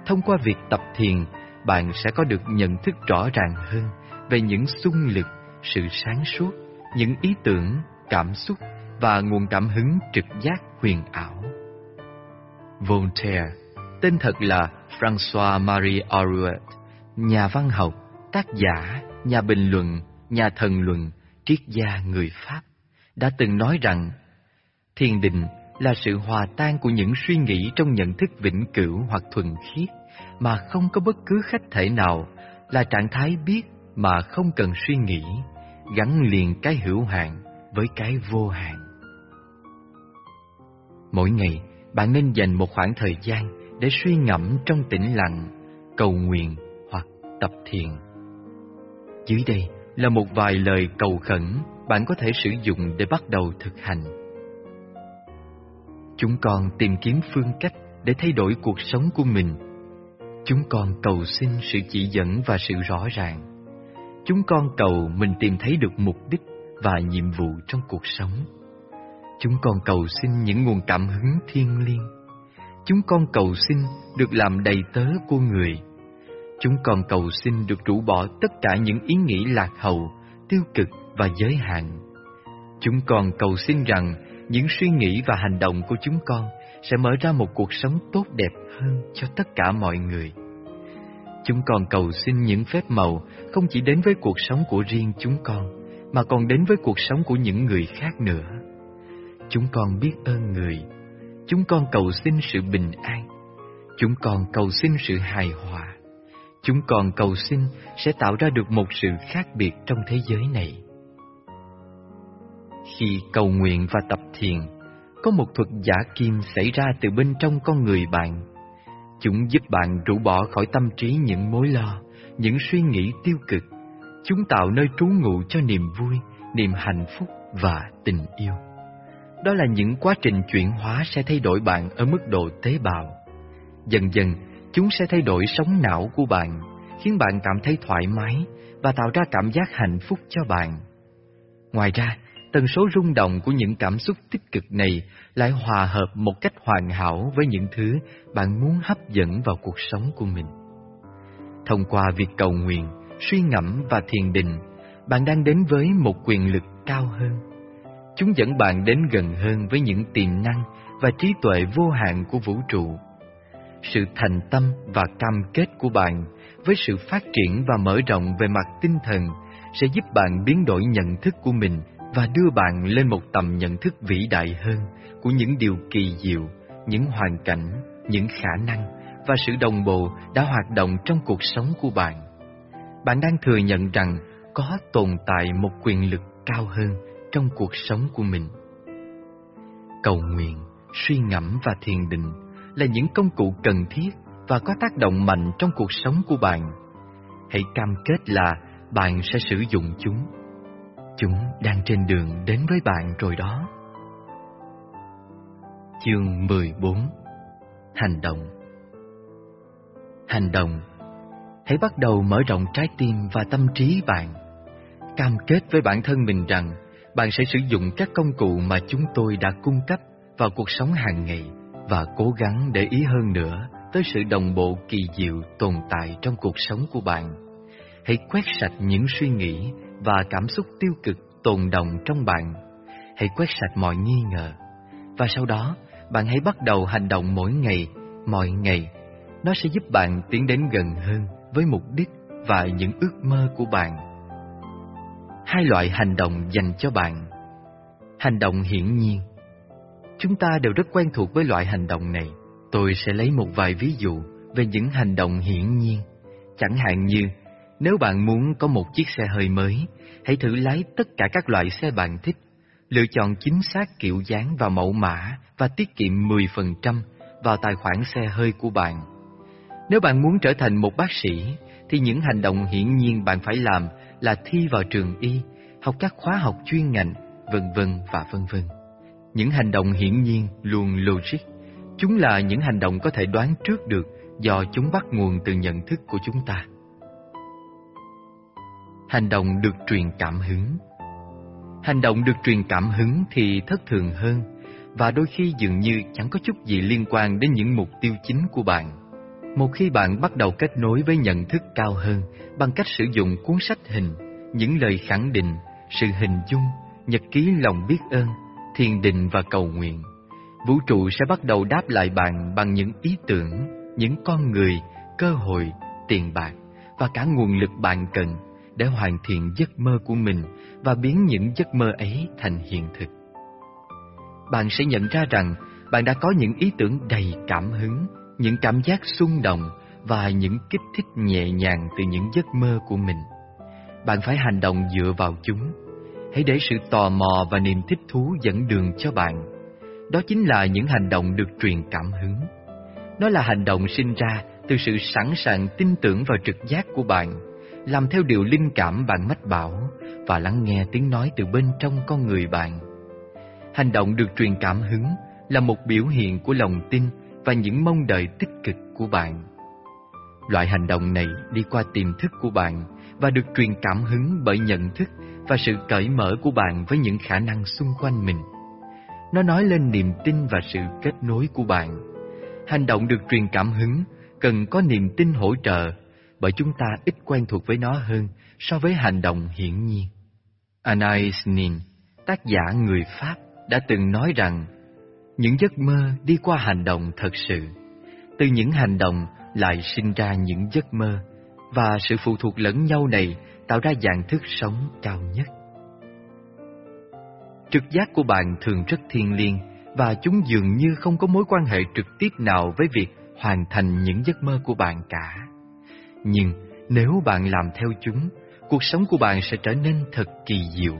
Thông qua việc tập thiền, bạn sẽ có được nhận thức rõ ràng hơn về những xung lực, sự sáng suốt, những ý tưởng, cảm xúc và nguồn cảm hứng trực giác huyền ảo. Voltaire, tên thật là François-Marie Arouet, nhà văn học, tác giả, nhà bình luận, nhà thần luận, triết gia người Pháp, đã từng nói rằng thiền định là sự hòa tan của những suy nghĩ trong nhận thức vĩnh cửu hoặc thuần khiết mà không có bất cứ khách thể nào là trạng thái biết mà không cần suy nghĩ, gắn liền cái hữu hạn với cái vô hạn. Mỗi ngày, bạn nên dành một khoảng thời gian để suy ngẫm trong tĩnh lặng, cầu nguyện hoặc tập thiền. Dưới đây là một vài lời cầu khẩn bạn có thể sử dụng để bắt đầu thực hành. Chúng con tìm kiếm phương cách để thay đổi cuộc sống của mình. Chúng con cầu xin sự chỉ dẫn và sự rõ ràng. Chúng con cầu mình tìm thấy được mục đích và nhiệm vụ trong cuộc sống. Chúng con cầu xin những nguồn cảm hứng thiên liêng. Chúng con cầu xin được làm đầy tớ của người. Chúng còn cầu xin được rũ bỏ tất cả những ý nghĩ lạc hậu, tiêu cực và giới hạn. Chúng còn cầu xin rằng những suy nghĩ và hành động của chúng con sẽ mở ra một cuộc sống tốt đẹp hơn cho tất cả mọi người. Chúng còn cầu xin những phép màu không chỉ đến với cuộc sống của riêng chúng con, mà còn đến với cuộc sống của những người khác nữa. Chúng con biết ơn người. Chúng con cầu xin sự bình an. Chúng con cầu xin sự hài hòa. Chúng còn cầu xin sẽ tạo ra được một sự khác biệt trong thế giới này. Khi cầu nguyện và tập thiền, có một thuật giả kim xảy ra từ bên trong con người bạn. Chúng giúp bạn rũ bỏ khỏi tâm trí những mối lo, những suy nghĩ tiêu cực. Chúng tạo nơi trú ngụ cho niềm vui, niềm hạnh phúc và tình yêu. Đó là những quá trình chuyển hóa sẽ thay đổi bạn ở mức độ tế bào. Dần dần, chúng sẽ thay đổi sống não của bạn, khiến bạn cảm thấy thoải mái và tạo ra cảm giác hạnh phúc cho bạn. Ngoài ra, tần số rung động của những cảm xúc tích cực này lại hòa hợp một cách hoàn hảo với những thứ bạn muốn hấp dẫn vào cuộc sống của mình. Thông qua việc cầu nguyện, suy ngẫm và thiền định, bạn đang đến với một quyền lực cao hơn. Chúng dẫn bạn đến gần hơn với những tiềm năng và trí tuệ vô hạn của vũ trụ. Sự thành tâm và cam kết của bạn với sự phát triển và mở rộng về mặt tinh thần sẽ giúp bạn biến đổi nhận thức của mình và đưa bạn lên một tầm nhận thức vĩ đại hơn của những điều kỳ diệu, những hoàn cảnh, những khả năng và sự đồng bộ đã hoạt động trong cuộc sống của bạn. Bạn đang thừa nhận rằng có tồn tại một quyền lực cao hơn trong cuộc sống của mình. Cầu nguyện, suy ngẫm và thiền định là những công cụ cần thiết và có tác động mạnh trong cuộc sống của bạn. Hãy cam kết là bạn sẽ sử dụng chúng. Chúng đang trên đường đến với bạn rồi đó. Chương 14 Hành động Hành động Hãy bắt đầu mở rộng trái tim và tâm trí bạn. Cam kết với bản thân mình rằng bạn sẽ sử dụng các công cụ mà chúng tôi đã cung cấp vào cuộc sống hàng ngày và cố gắng để ý hơn nữa tới sự đồng bộ kỳ diệu tồn tại trong cuộc sống của bạn. Hãy quét sạch những suy nghĩ và cảm xúc tiêu cực tồn động trong bạn. Hãy quét sạch mọi nghi ngờ. Và sau đó, bạn hãy bắt đầu hành động mỗi ngày, mọi ngày. Nó sẽ giúp bạn tiến đến gần hơn với mục đích và những ước mơ của bạn. Hai loại hành động dành cho bạn. Hành động hiển nhiên. Chúng ta đều rất quen thuộc với loại hành động này. Tôi sẽ lấy một vài ví dụ về những hành động hiển nhiên. Chẳng hạn như, nếu bạn muốn có một chiếc xe hơi mới, hãy thử lái tất cả các loại xe bạn thích. Lựa chọn chính xác kiểu dáng và mẫu mã và tiết kiệm 10% vào tài khoản xe hơi của bạn. Nếu bạn muốn trở thành một bác sĩ, thì những hành động hiển nhiên bạn phải làm là thi vào trường y, học các khóa học chuyên ngành, vân vân và vân vân. Những hành động hiển nhiên luôn logic Chúng là những hành động có thể đoán trước được do chúng bắt nguồn từ nhận thức của chúng ta. Hành động được truyền cảm hứng Hành động được truyền cảm hứng thì thất thường hơn và đôi khi dường như chẳng có chút gì liên quan đến những mục tiêu chính của bạn. Một khi bạn bắt đầu kết nối với nhận thức cao hơn bằng cách sử dụng cuốn sách hình, những lời khẳng định, sự hình dung, nhật ký lòng biết ơn, thiền định và cầu nguyện, vũ trụ sẽ bắt đầu đáp lại bạn bằng những ý tưởng, những con người, cơ hội, tiền bạc và cả nguồn lực bạn cần để hoàn thiện giấc mơ của mình và biến những giấc mơ ấy thành hiện thực. Bạn sẽ nhận ra rằng bạn đã có những ý tưởng đầy cảm hứng, những cảm giác xung động và những kích thích nhẹ nhàng từ những giấc mơ của mình. Bạn phải hành động dựa vào chúng. Hãy để sự tò mò và niềm thích thú dẫn đường cho bạn đó chính là những hành động được truyền cảm hứng. Nó là hành động sinh ra từ sự sẵn sàng tin tưởng vào trực giác của bạn, làm theo điều linh cảm bạn mách bảo và lắng nghe tiếng nói từ bên trong con người bạn. Hành động được truyền cảm hứng là một biểu hiện của lòng tin và những mong đợi tích cực của bạn. Loại hành động này đi qua tiềm thức của bạn và được truyền cảm hứng bởi nhận thức và sự cởi mở của bạn với những khả năng xung quanh mình. Nó nói lên niềm tin và sự kết nối của bạn. Hành động được truyền cảm hứng cần có niềm tin hỗ trợ bởi chúng ta ít quen thuộc với nó hơn so với hành động hiển nhiên. Anais Nin, tác giả người Pháp, đã từng nói rằng những giấc mơ đi qua hành động thật sự. Từ những hành động lại sinh ra những giấc mơ và sự phụ thuộc lẫn nhau này tạo ra dạng thức sống cao nhất. Trực giác của bạn thường rất thiêng liêng và chúng dường như không có mối quan hệ trực tiếp nào với việc hoàn thành những giấc mơ của bạn cả. Nhưng nếu bạn làm theo chúng, cuộc sống của bạn sẽ trở nên thật kỳ diệu.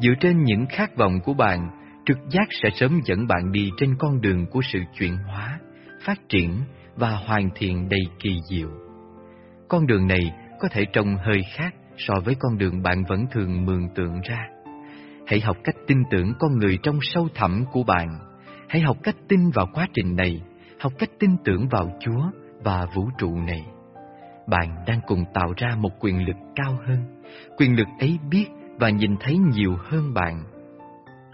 Dựa trên những khát vọng của bạn, trực giác sẽ sớm dẫn bạn đi trên con đường của sự chuyển hóa, phát triển và hoàn thiện đầy kỳ diệu con đường này có thể trông hơi khác so với con đường bạn vẫn thường mường tượng ra. Hãy học cách tin tưởng con người trong sâu thẳm của bạn. Hãy học cách tin vào quá trình này, học cách tin tưởng vào Chúa và vũ trụ này. Bạn đang cùng tạo ra một quyền lực cao hơn. Quyền lực ấy biết và nhìn thấy nhiều hơn bạn.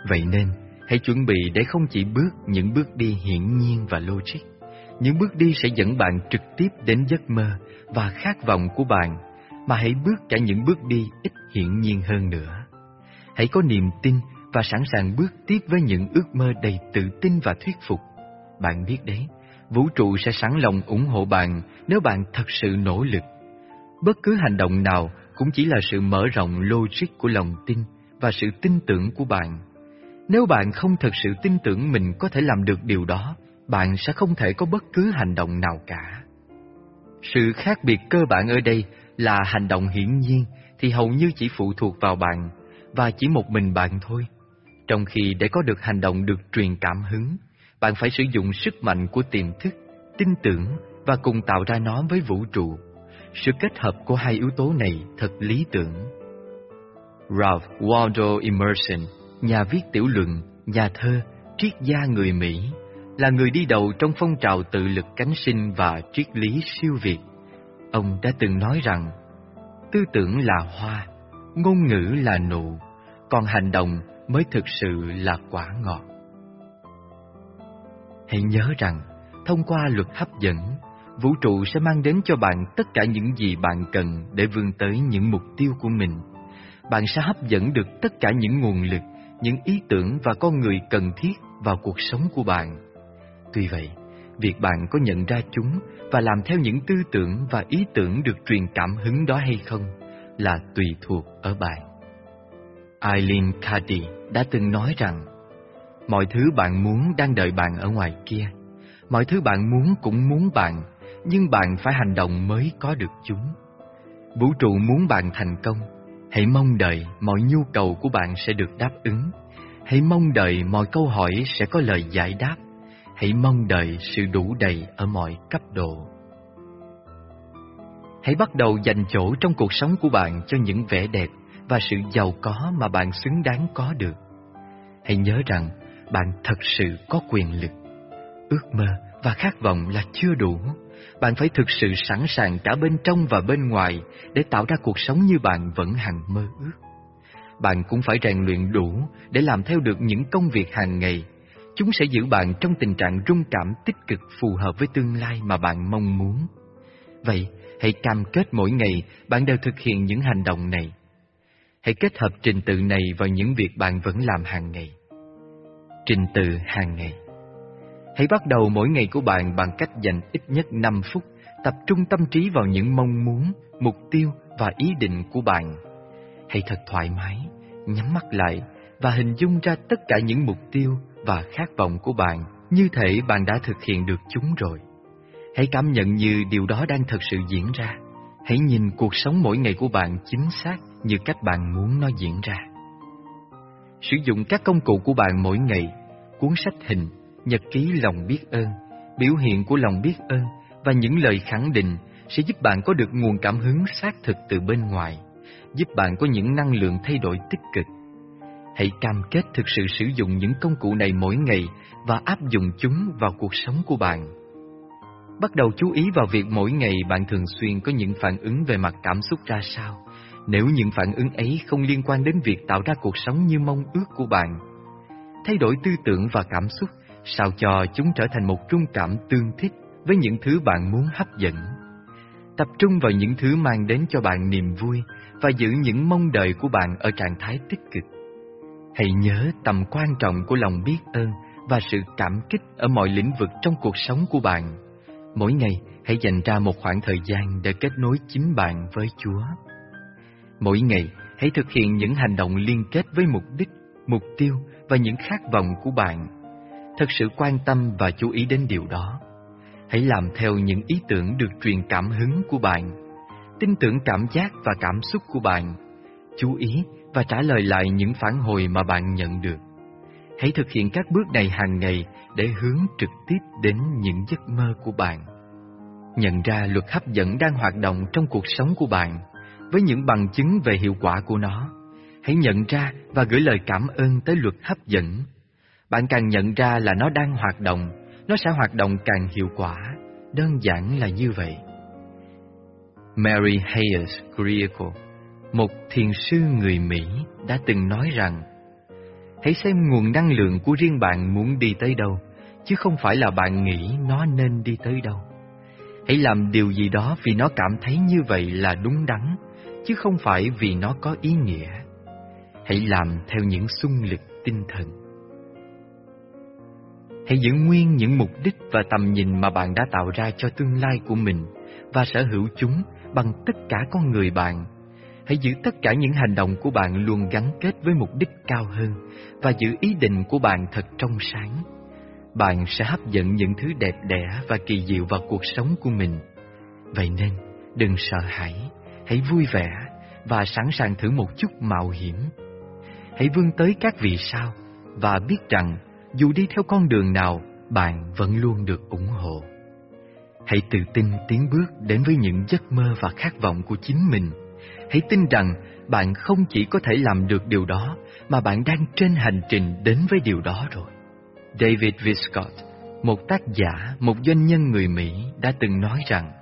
Vậy nên, hãy chuẩn bị để không chỉ bước những bước đi hiển nhiên và logic. Những bước đi sẽ dẫn bạn trực tiếp đến giấc mơ và khát vọng của bạn, mà hãy bước cả những bước đi ít hiển nhiên hơn nữa. Hãy có niềm tin và sẵn sàng bước tiếp với những ước mơ đầy tự tin và thuyết phục. Bạn biết đấy, vũ trụ sẽ sẵn lòng ủng hộ bạn nếu bạn thật sự nỗ lực. Bất cứ hành động nào cũng chỉ là sự mở rộng logic của lòng tin và sự tin tưởng của bạn. Nếu bạn không thật sự tin tưởng mình có thể làm được điều đó, bạn sẽ không thể có bất cứ hành động nào cả. Sự khác biệt cơ bản ở đây là hành động hiển nhiên thì hầu như chỉ phụ thuộc vào bạn và chỉ một mình bạn thôi. Trong khi để có được hành động được truyền cảm hứng, bạn phải sử dụng sức mạnh của tiềm thức, tin tưởng và cùng tạo ra nó với vũ trụ. Sự kết hợp của hai yếu tố này thật lý tưởng. Ralph Waldo Emerson, nhà viết tiểu luận, nhà thơ, triết gia người Mỹ, là người đi đầu trong phong trào tự lực cánh sinh và triết lý siêu việt. Ông đã từng nói rằng, tư tưởng là hoa, ngôn ngữ là nụ, còn hành động mới thực sự là quả ngọt. Hãy nhớ rằng, thông qua luật hấp dẫn, vũ trụ sẽ mang đến cho bạn tất cả những gì bạn cần để vươn tới những mục tiêu của mình. Bạn sẽ hấp dẫn được tất cả những nguồn lực, những ý tưởng và con người cần thiết vào cuộc sống của bạn. Tuy vậy, việc bạn có nhận ra chúng và làm theo những tư tưởng và ý tưởng được truyền cảm hứng đó hay không là tùy thuộc ở bạn. Eileen Cady đã từng nói rằng Mọi thứ bạn muốn đang đợi bạn ở ngoài kia. Mọi thứ bạn muốn cũng muốn bạn Nhưng bạn phải hành động mới có được chúng. Vũ trụ muốn bạn thành công. Hãy mong đợi mọi nhu cầu của bạn sẽ được đáp ứng. Hãy mong đợi mọi câu hỏi sẽ có lời giải đáp. Hãy mong đợi sự đủ đầy ở mọi cấp độ Hãy bắt đầu dành chỗ trong cuộc sống của bạn cho những vẻ đẹp và sự giàu có mà bạn xứng đáng có được. Hãy nhớ rằng bạn thật sự có quyền lực. Ước mơ và khát vọng là chưa đủ. Bạn phải thực sự sẵn sàng cả bên trong và bên ngoài để tạo ra cuộc sống như bạn vẫn hằng mơ ước. Bạn cũng phải rèn luyện đủ để làm theo được những công việc hàng ngày. Chúng sẽ giữ bạn trong tình trạng rung cảm tích cực phù hợp với tương lai mà bạn mong muốn. Vậy, hãy cam kết mỗi ngày bạn đều thực hiện những hành động này. Hãy kết hợp trình tự này vào những việc bạn vẫn làm hàng ngày. Trình tự hàng ngày Hãy bắt đầu mỗi ngày của bạn bằng cách dành ít nhất 5 phút tập trung tâm trí vào những mong muốn, mục tiêu và ý định của bạn. Hãy thật thoải mái, nhắm mắt lại và hình dung ra tất cả những mục tiêu và khát vọng của bạn như thể bạn đã thực hiện được chúng rồi. Hãy cảm nhận như điều đó đang thật sự diễn ra. Hãy nhìn cuộc sống mỗi ngày của bạn chính xác như cách bạn muốn nó diễn ra. Sử dụng các công cụ của bạn mỗi ngày, cuốn sách hình, nhật ký lòng biết ơn, biểu hiện của lòng biết ơn và những lời khẳng định sẽ giúp bạn có được nguồn cảm hứng xác thực từ bên ngoài, giúp bạn có những năng lượng thay đổi tích cực. Hãy cam kết thực sự sử dụng những công cụ này mỗi ngày và áp dụng chúng vào cuộc sống của bạn. Bắt đầu chú ý vào việc mỗi ngày bạn thường xuyên có những phản ứng về mặt cảm xúc ra sao nếu những phản ứng ấy không liên quan đến việc tạo ra cuộc sống như mong ước của bạn. Thay đổi tư tưởng và cảm xúc sao cho chúng trở thành một trung cảm tương thích với những thứ bạn muốn hấp dẫn. Tập trung vào những thứ mang đến cho bạn niềm vui và giữ những mong đợi của bạn ở trạng thái tích cực. Hãy nhớ tầm quan trọng của lòng biết ơn và sự cảm kích ở mọi lĩnh vực trong cuộc sống của bạn. Mỗi ngày, hãy dành ra một khoảng thời gian để kết nối chính bạn với Chúa. Mỗi ngày, hãy thực hiện những hành động liên kết với mục đích, mục tiêu và những khát vọng của bạn. Thật sự quan tâm và chú ý đến điều đó. Hãy làm theo những ý tưởng được truyền cảm hứng của bạn. Tin tưởng cảm giác và cảm xúc của bạn. Chú ý và trả lời lại những phản hồi mà bạn nhận được. Hãy thực hiện các bước này hàng ngày để hướng trực tiếp đến những giấc mơ của bạn. Nhận ra luật hấp dẫn đang hoạt động trong cuộc sống của bạn với những bằng chứng về hiệu quả của nó. Hãy nhận ra và gửi lời cảm ơn tới luật hấp dẫn. Bạn càng nhận ra là nó đang hoạt động, nó sẽ hoạt động càng hiệu quả. Đơn giản là như vậy. Mary Hayes Grieco một thiền sư người Mỹ, đã từng nói rằng Hãy xem nguồn năng lượng của riêng bạn muốn đi tới đâu, chứ không phải là bạn nghĩ nó nên đi tới đâu. Hãy làm điều gì đó vì nó cảm thấy như vậy là đúng đắn, chứ không phải vì nó có ý nghĩa. Hãy làm theo những xung lực tinh thần. Hãy giữ nguyên những mục đích và tầm nhìn mà bạn đã tạo ra cho tương lai của mình và sở hữu chúng bằng tất cả con người bạn. Hãy giữ tất cả những hành động của bạn luôn gắn kết với mục đích cao hơn và giữ ý định của bạn thật trong sáng. Bạn sẽ hấp dẫn những thứ đẹp đẽ và kỳ diệu vào cuộc sống của mình. Vậy nên, đừng sợ hãi, hãy vui vẻ và sẵn sàng thử một chút mạo hiểm. Hãy vươn tới các vì sao và biết rằng dù đi theo con đường nào, bạn vẫn luôn được ủng hộ. Hãy tự tin tiến bước đến với những giấc mơ và khát vọng của chính mình. Hãy tin rằng bạn không chỉ có thể làm được điều đó, mà bạn đang trên hành trình đến với điều đó rồi. David Viscott, một tác giả, một doanh nhân người Mỹ đã từng nói rằng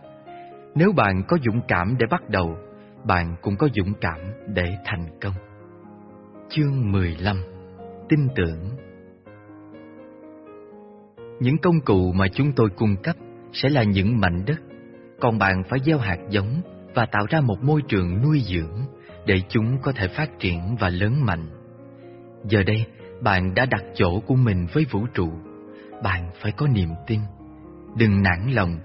nếu bạn có dũng cảm để bắt đầu, bạn cũng có dũng cảm để thành công. Chương 15 Tin tưởng Những công cụ mà chúng tôi cung cấp sẽ là những mảnh đất, còn bạn phải gieo hạt giống và tạo ra một môi trường nuôi dưỡng để chúng có thể phát triển và lớn mạnh. Giờ đây, bạn đã đặt chỗ của mình với vũ trụ. Bạn phải có niềm tin. Đừng nản lòng.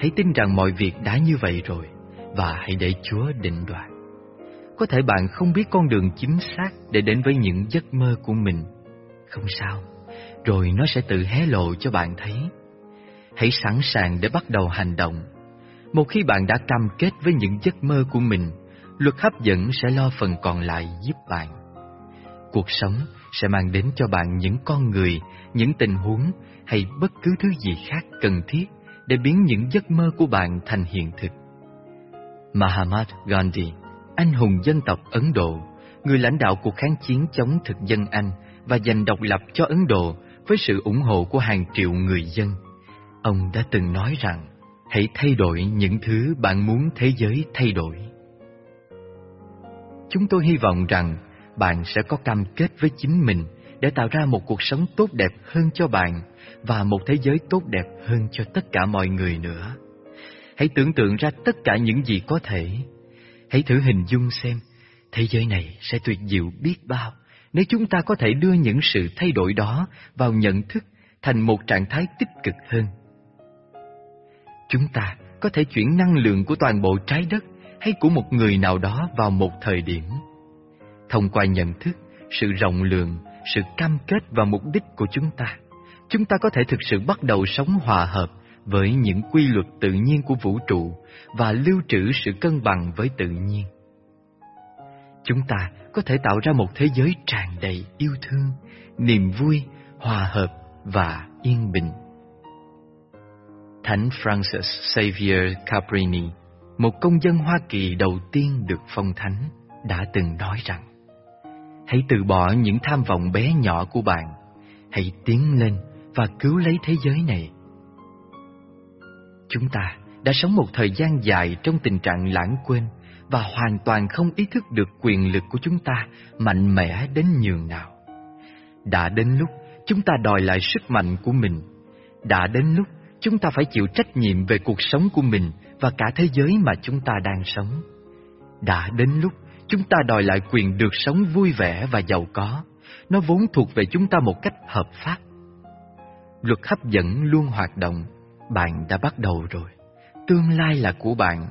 Hãy tin rằng mọi việc đã như vậy rồi và hãy để Chúa định đoạt. Có thể bạn không biết con đường chính xác để đến với những giấc mơ của mình. Không sao, rồi nó sẽ tự hé lộ cho bạn thấy. Hãy sẵn sàng để bắt đầu hành động. Một khi bạn đã cam kết với những giấc mơ của mình, luật hấp dẫn sẽ lo phần còn lại giúp bạn. Cuộc sống sẽ mang đến cho bạn những con người, những tình huống hay bất cứ thứ gì khác cần thiết để biến những giấc mơ của bạn thành hiện thực. Mahatma Gandhi, anh hùng dân tộc Ấn Độ, người lãnh đạo cuộc kháng chiến chống thực dân Anh và giành độc lập cho Ấn Độ với sự ủng hộ của hàng triệu người dân. Ông đã từng nói rằng, hãy thay đổi những thứ bạn muốn thế giới thay đổi. Chúng tôi hy vọng rằng bạn sẽ có cam kết với chính mình để tạo ra một cuộc sống tốt đẹp hơn cho bạn và một thế giới tốt đẹp hơn cho tất cả mọi người nữa. Hãy tưởng tượng ra tất cả những gì có thể. Hãy thử hình dung xem, thế giới này sẽ tuyệt diệu biết bao nếu chúng ta có thể đưa những sự thay đổi đó vào nhận thức thành một trạng thái tích cực hơn. Chúng ta có thể chuyển năng lượng của toàn bộ trái đất hay của một người nào đó vào một thời điểm. Thông qua nhận thức, sự rộng lượng, sự cam kết và mục đích của chúng ta, chúng ta có thể thực sự bắt đầu sống hòa hợp với những quy luật tự nhiên của vũ trụ và lưu trữ sự cân bằng với tự nhiên. Chúng ta có thể tạo ra một thế giới tràn đầy yêu thương, niềm vui, hòa hợp và yên bình. Thánh Francis Xavier Cabrini, một công dân Hoa Kỳ đầu tiên được phong thánh, đã từng nói rằng Hãy từ bỏ những tham vọng bé nhỏ của bạn, hãy tiến lên và cứu lấy thế giới này. Chúng ta đã sống một thời gian dài trong tình trạng lãng quên và hoàn toàn không ý thức được quyền lực của chúng ta mạnh mẽ đến nhường nào. Đã đến lúc chúng ta đòi lại sức mạnh của mình. Đã đến lúc chúng ta phải chịu trách nhiệm về cuộc sống của mình và cả thế giới mà chúng ta đang sống. Đã đến lúc chúng ta đòi lại quyền được sống vui vẻ và giàu có. Nó vốn thuộc về chúng ta một cách hợp pháp. Luật hấp dẫn luôn hoạt động. Bạn đã bắt đầu rồi. Tương lai là của bạn.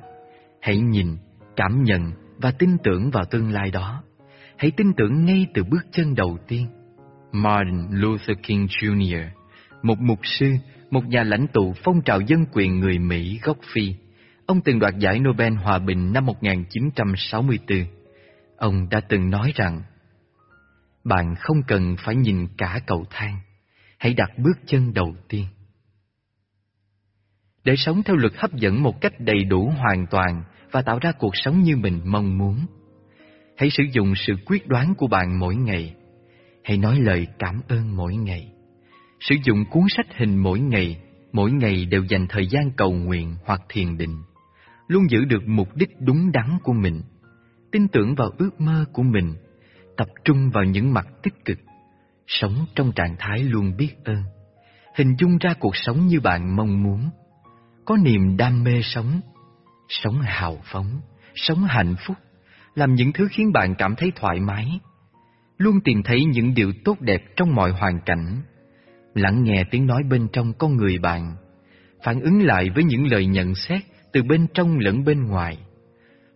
Hãy nhìn, cảm nhận và tin tưởng vào tương lai đó. Hãy tin tưởng ngay từ bước chân đầu tiên. Martin Luther King Jr., một mục sư, một nhà lãnh tụ phong trào dân quyền người Mỹ gốc Phi. Ông từng đoạt giải Nobel Hòa bình năm 1964. Ông đã từng nói rằng, bạn không cần phải nhìn cả cầu thang, hãy đặt bước chân đầu tiên. để sống theo luật hấp dẫn một cách đầy đủ hoàn toàn và tạo ra cuộc sống như mình mong muốn. Hãy sử dụng sự quyết đoán của bạn mỗi ngày. Hãy nói lời cảm ơn mỗi ngày. Sử dụng cuốn sách hình mỗi ngày, mỗi ngày đều dành thời gian cầu nguyện hoặc thiền định. Luôn giữ được mục đích đúng đắn của mình. Tin tưởng vào ước mơ của mình. Tập trung vào những mặt tích cực. Sống trong trạng thái luôn biết ơn. Hình dung ra cuộc sống như bạn mong muốn. Có niềm đam mê sống. Sống hào phóng, sống hạnh phúc làm những thứ khiến bạn cảm thấy thoải mái. Luôn tìm thấy những điều tốt đẹp trong mọi hoàn cảnh. Lắng nghe tiếng nói bên trong con người bạn, phản ứng lại với những lời nhận xét từ bên trong lẫn bên ngoài.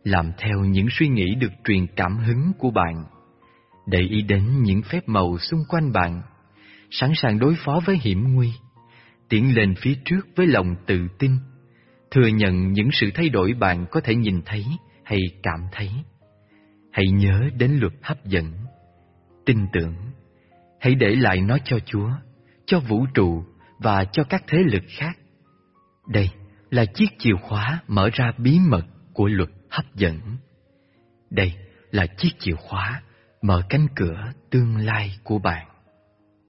Làm theo những suy nghĩ được truyền cảm hứng của bạn. Để ý đến những phép màu xung quanh bạn, sẵn sàng đối phó với hiểm nguy, tiến lên phía trước với lòng tự tin, thừa nhận những sự thay đổi bạn có thể nhìn thấy hay cảm thấy. Hãy nhớ đến luật hấp dẫn. Tin tưởng. Hãy để lại nó cho Chúa, cho vũ trụ và cho các thế lực khác. Đây là chiếc chìa khóa mở ra bí mật của luật hấp dẫn. Đây là chiếc chìa khóa mở cánh cửa tương lai của bạn.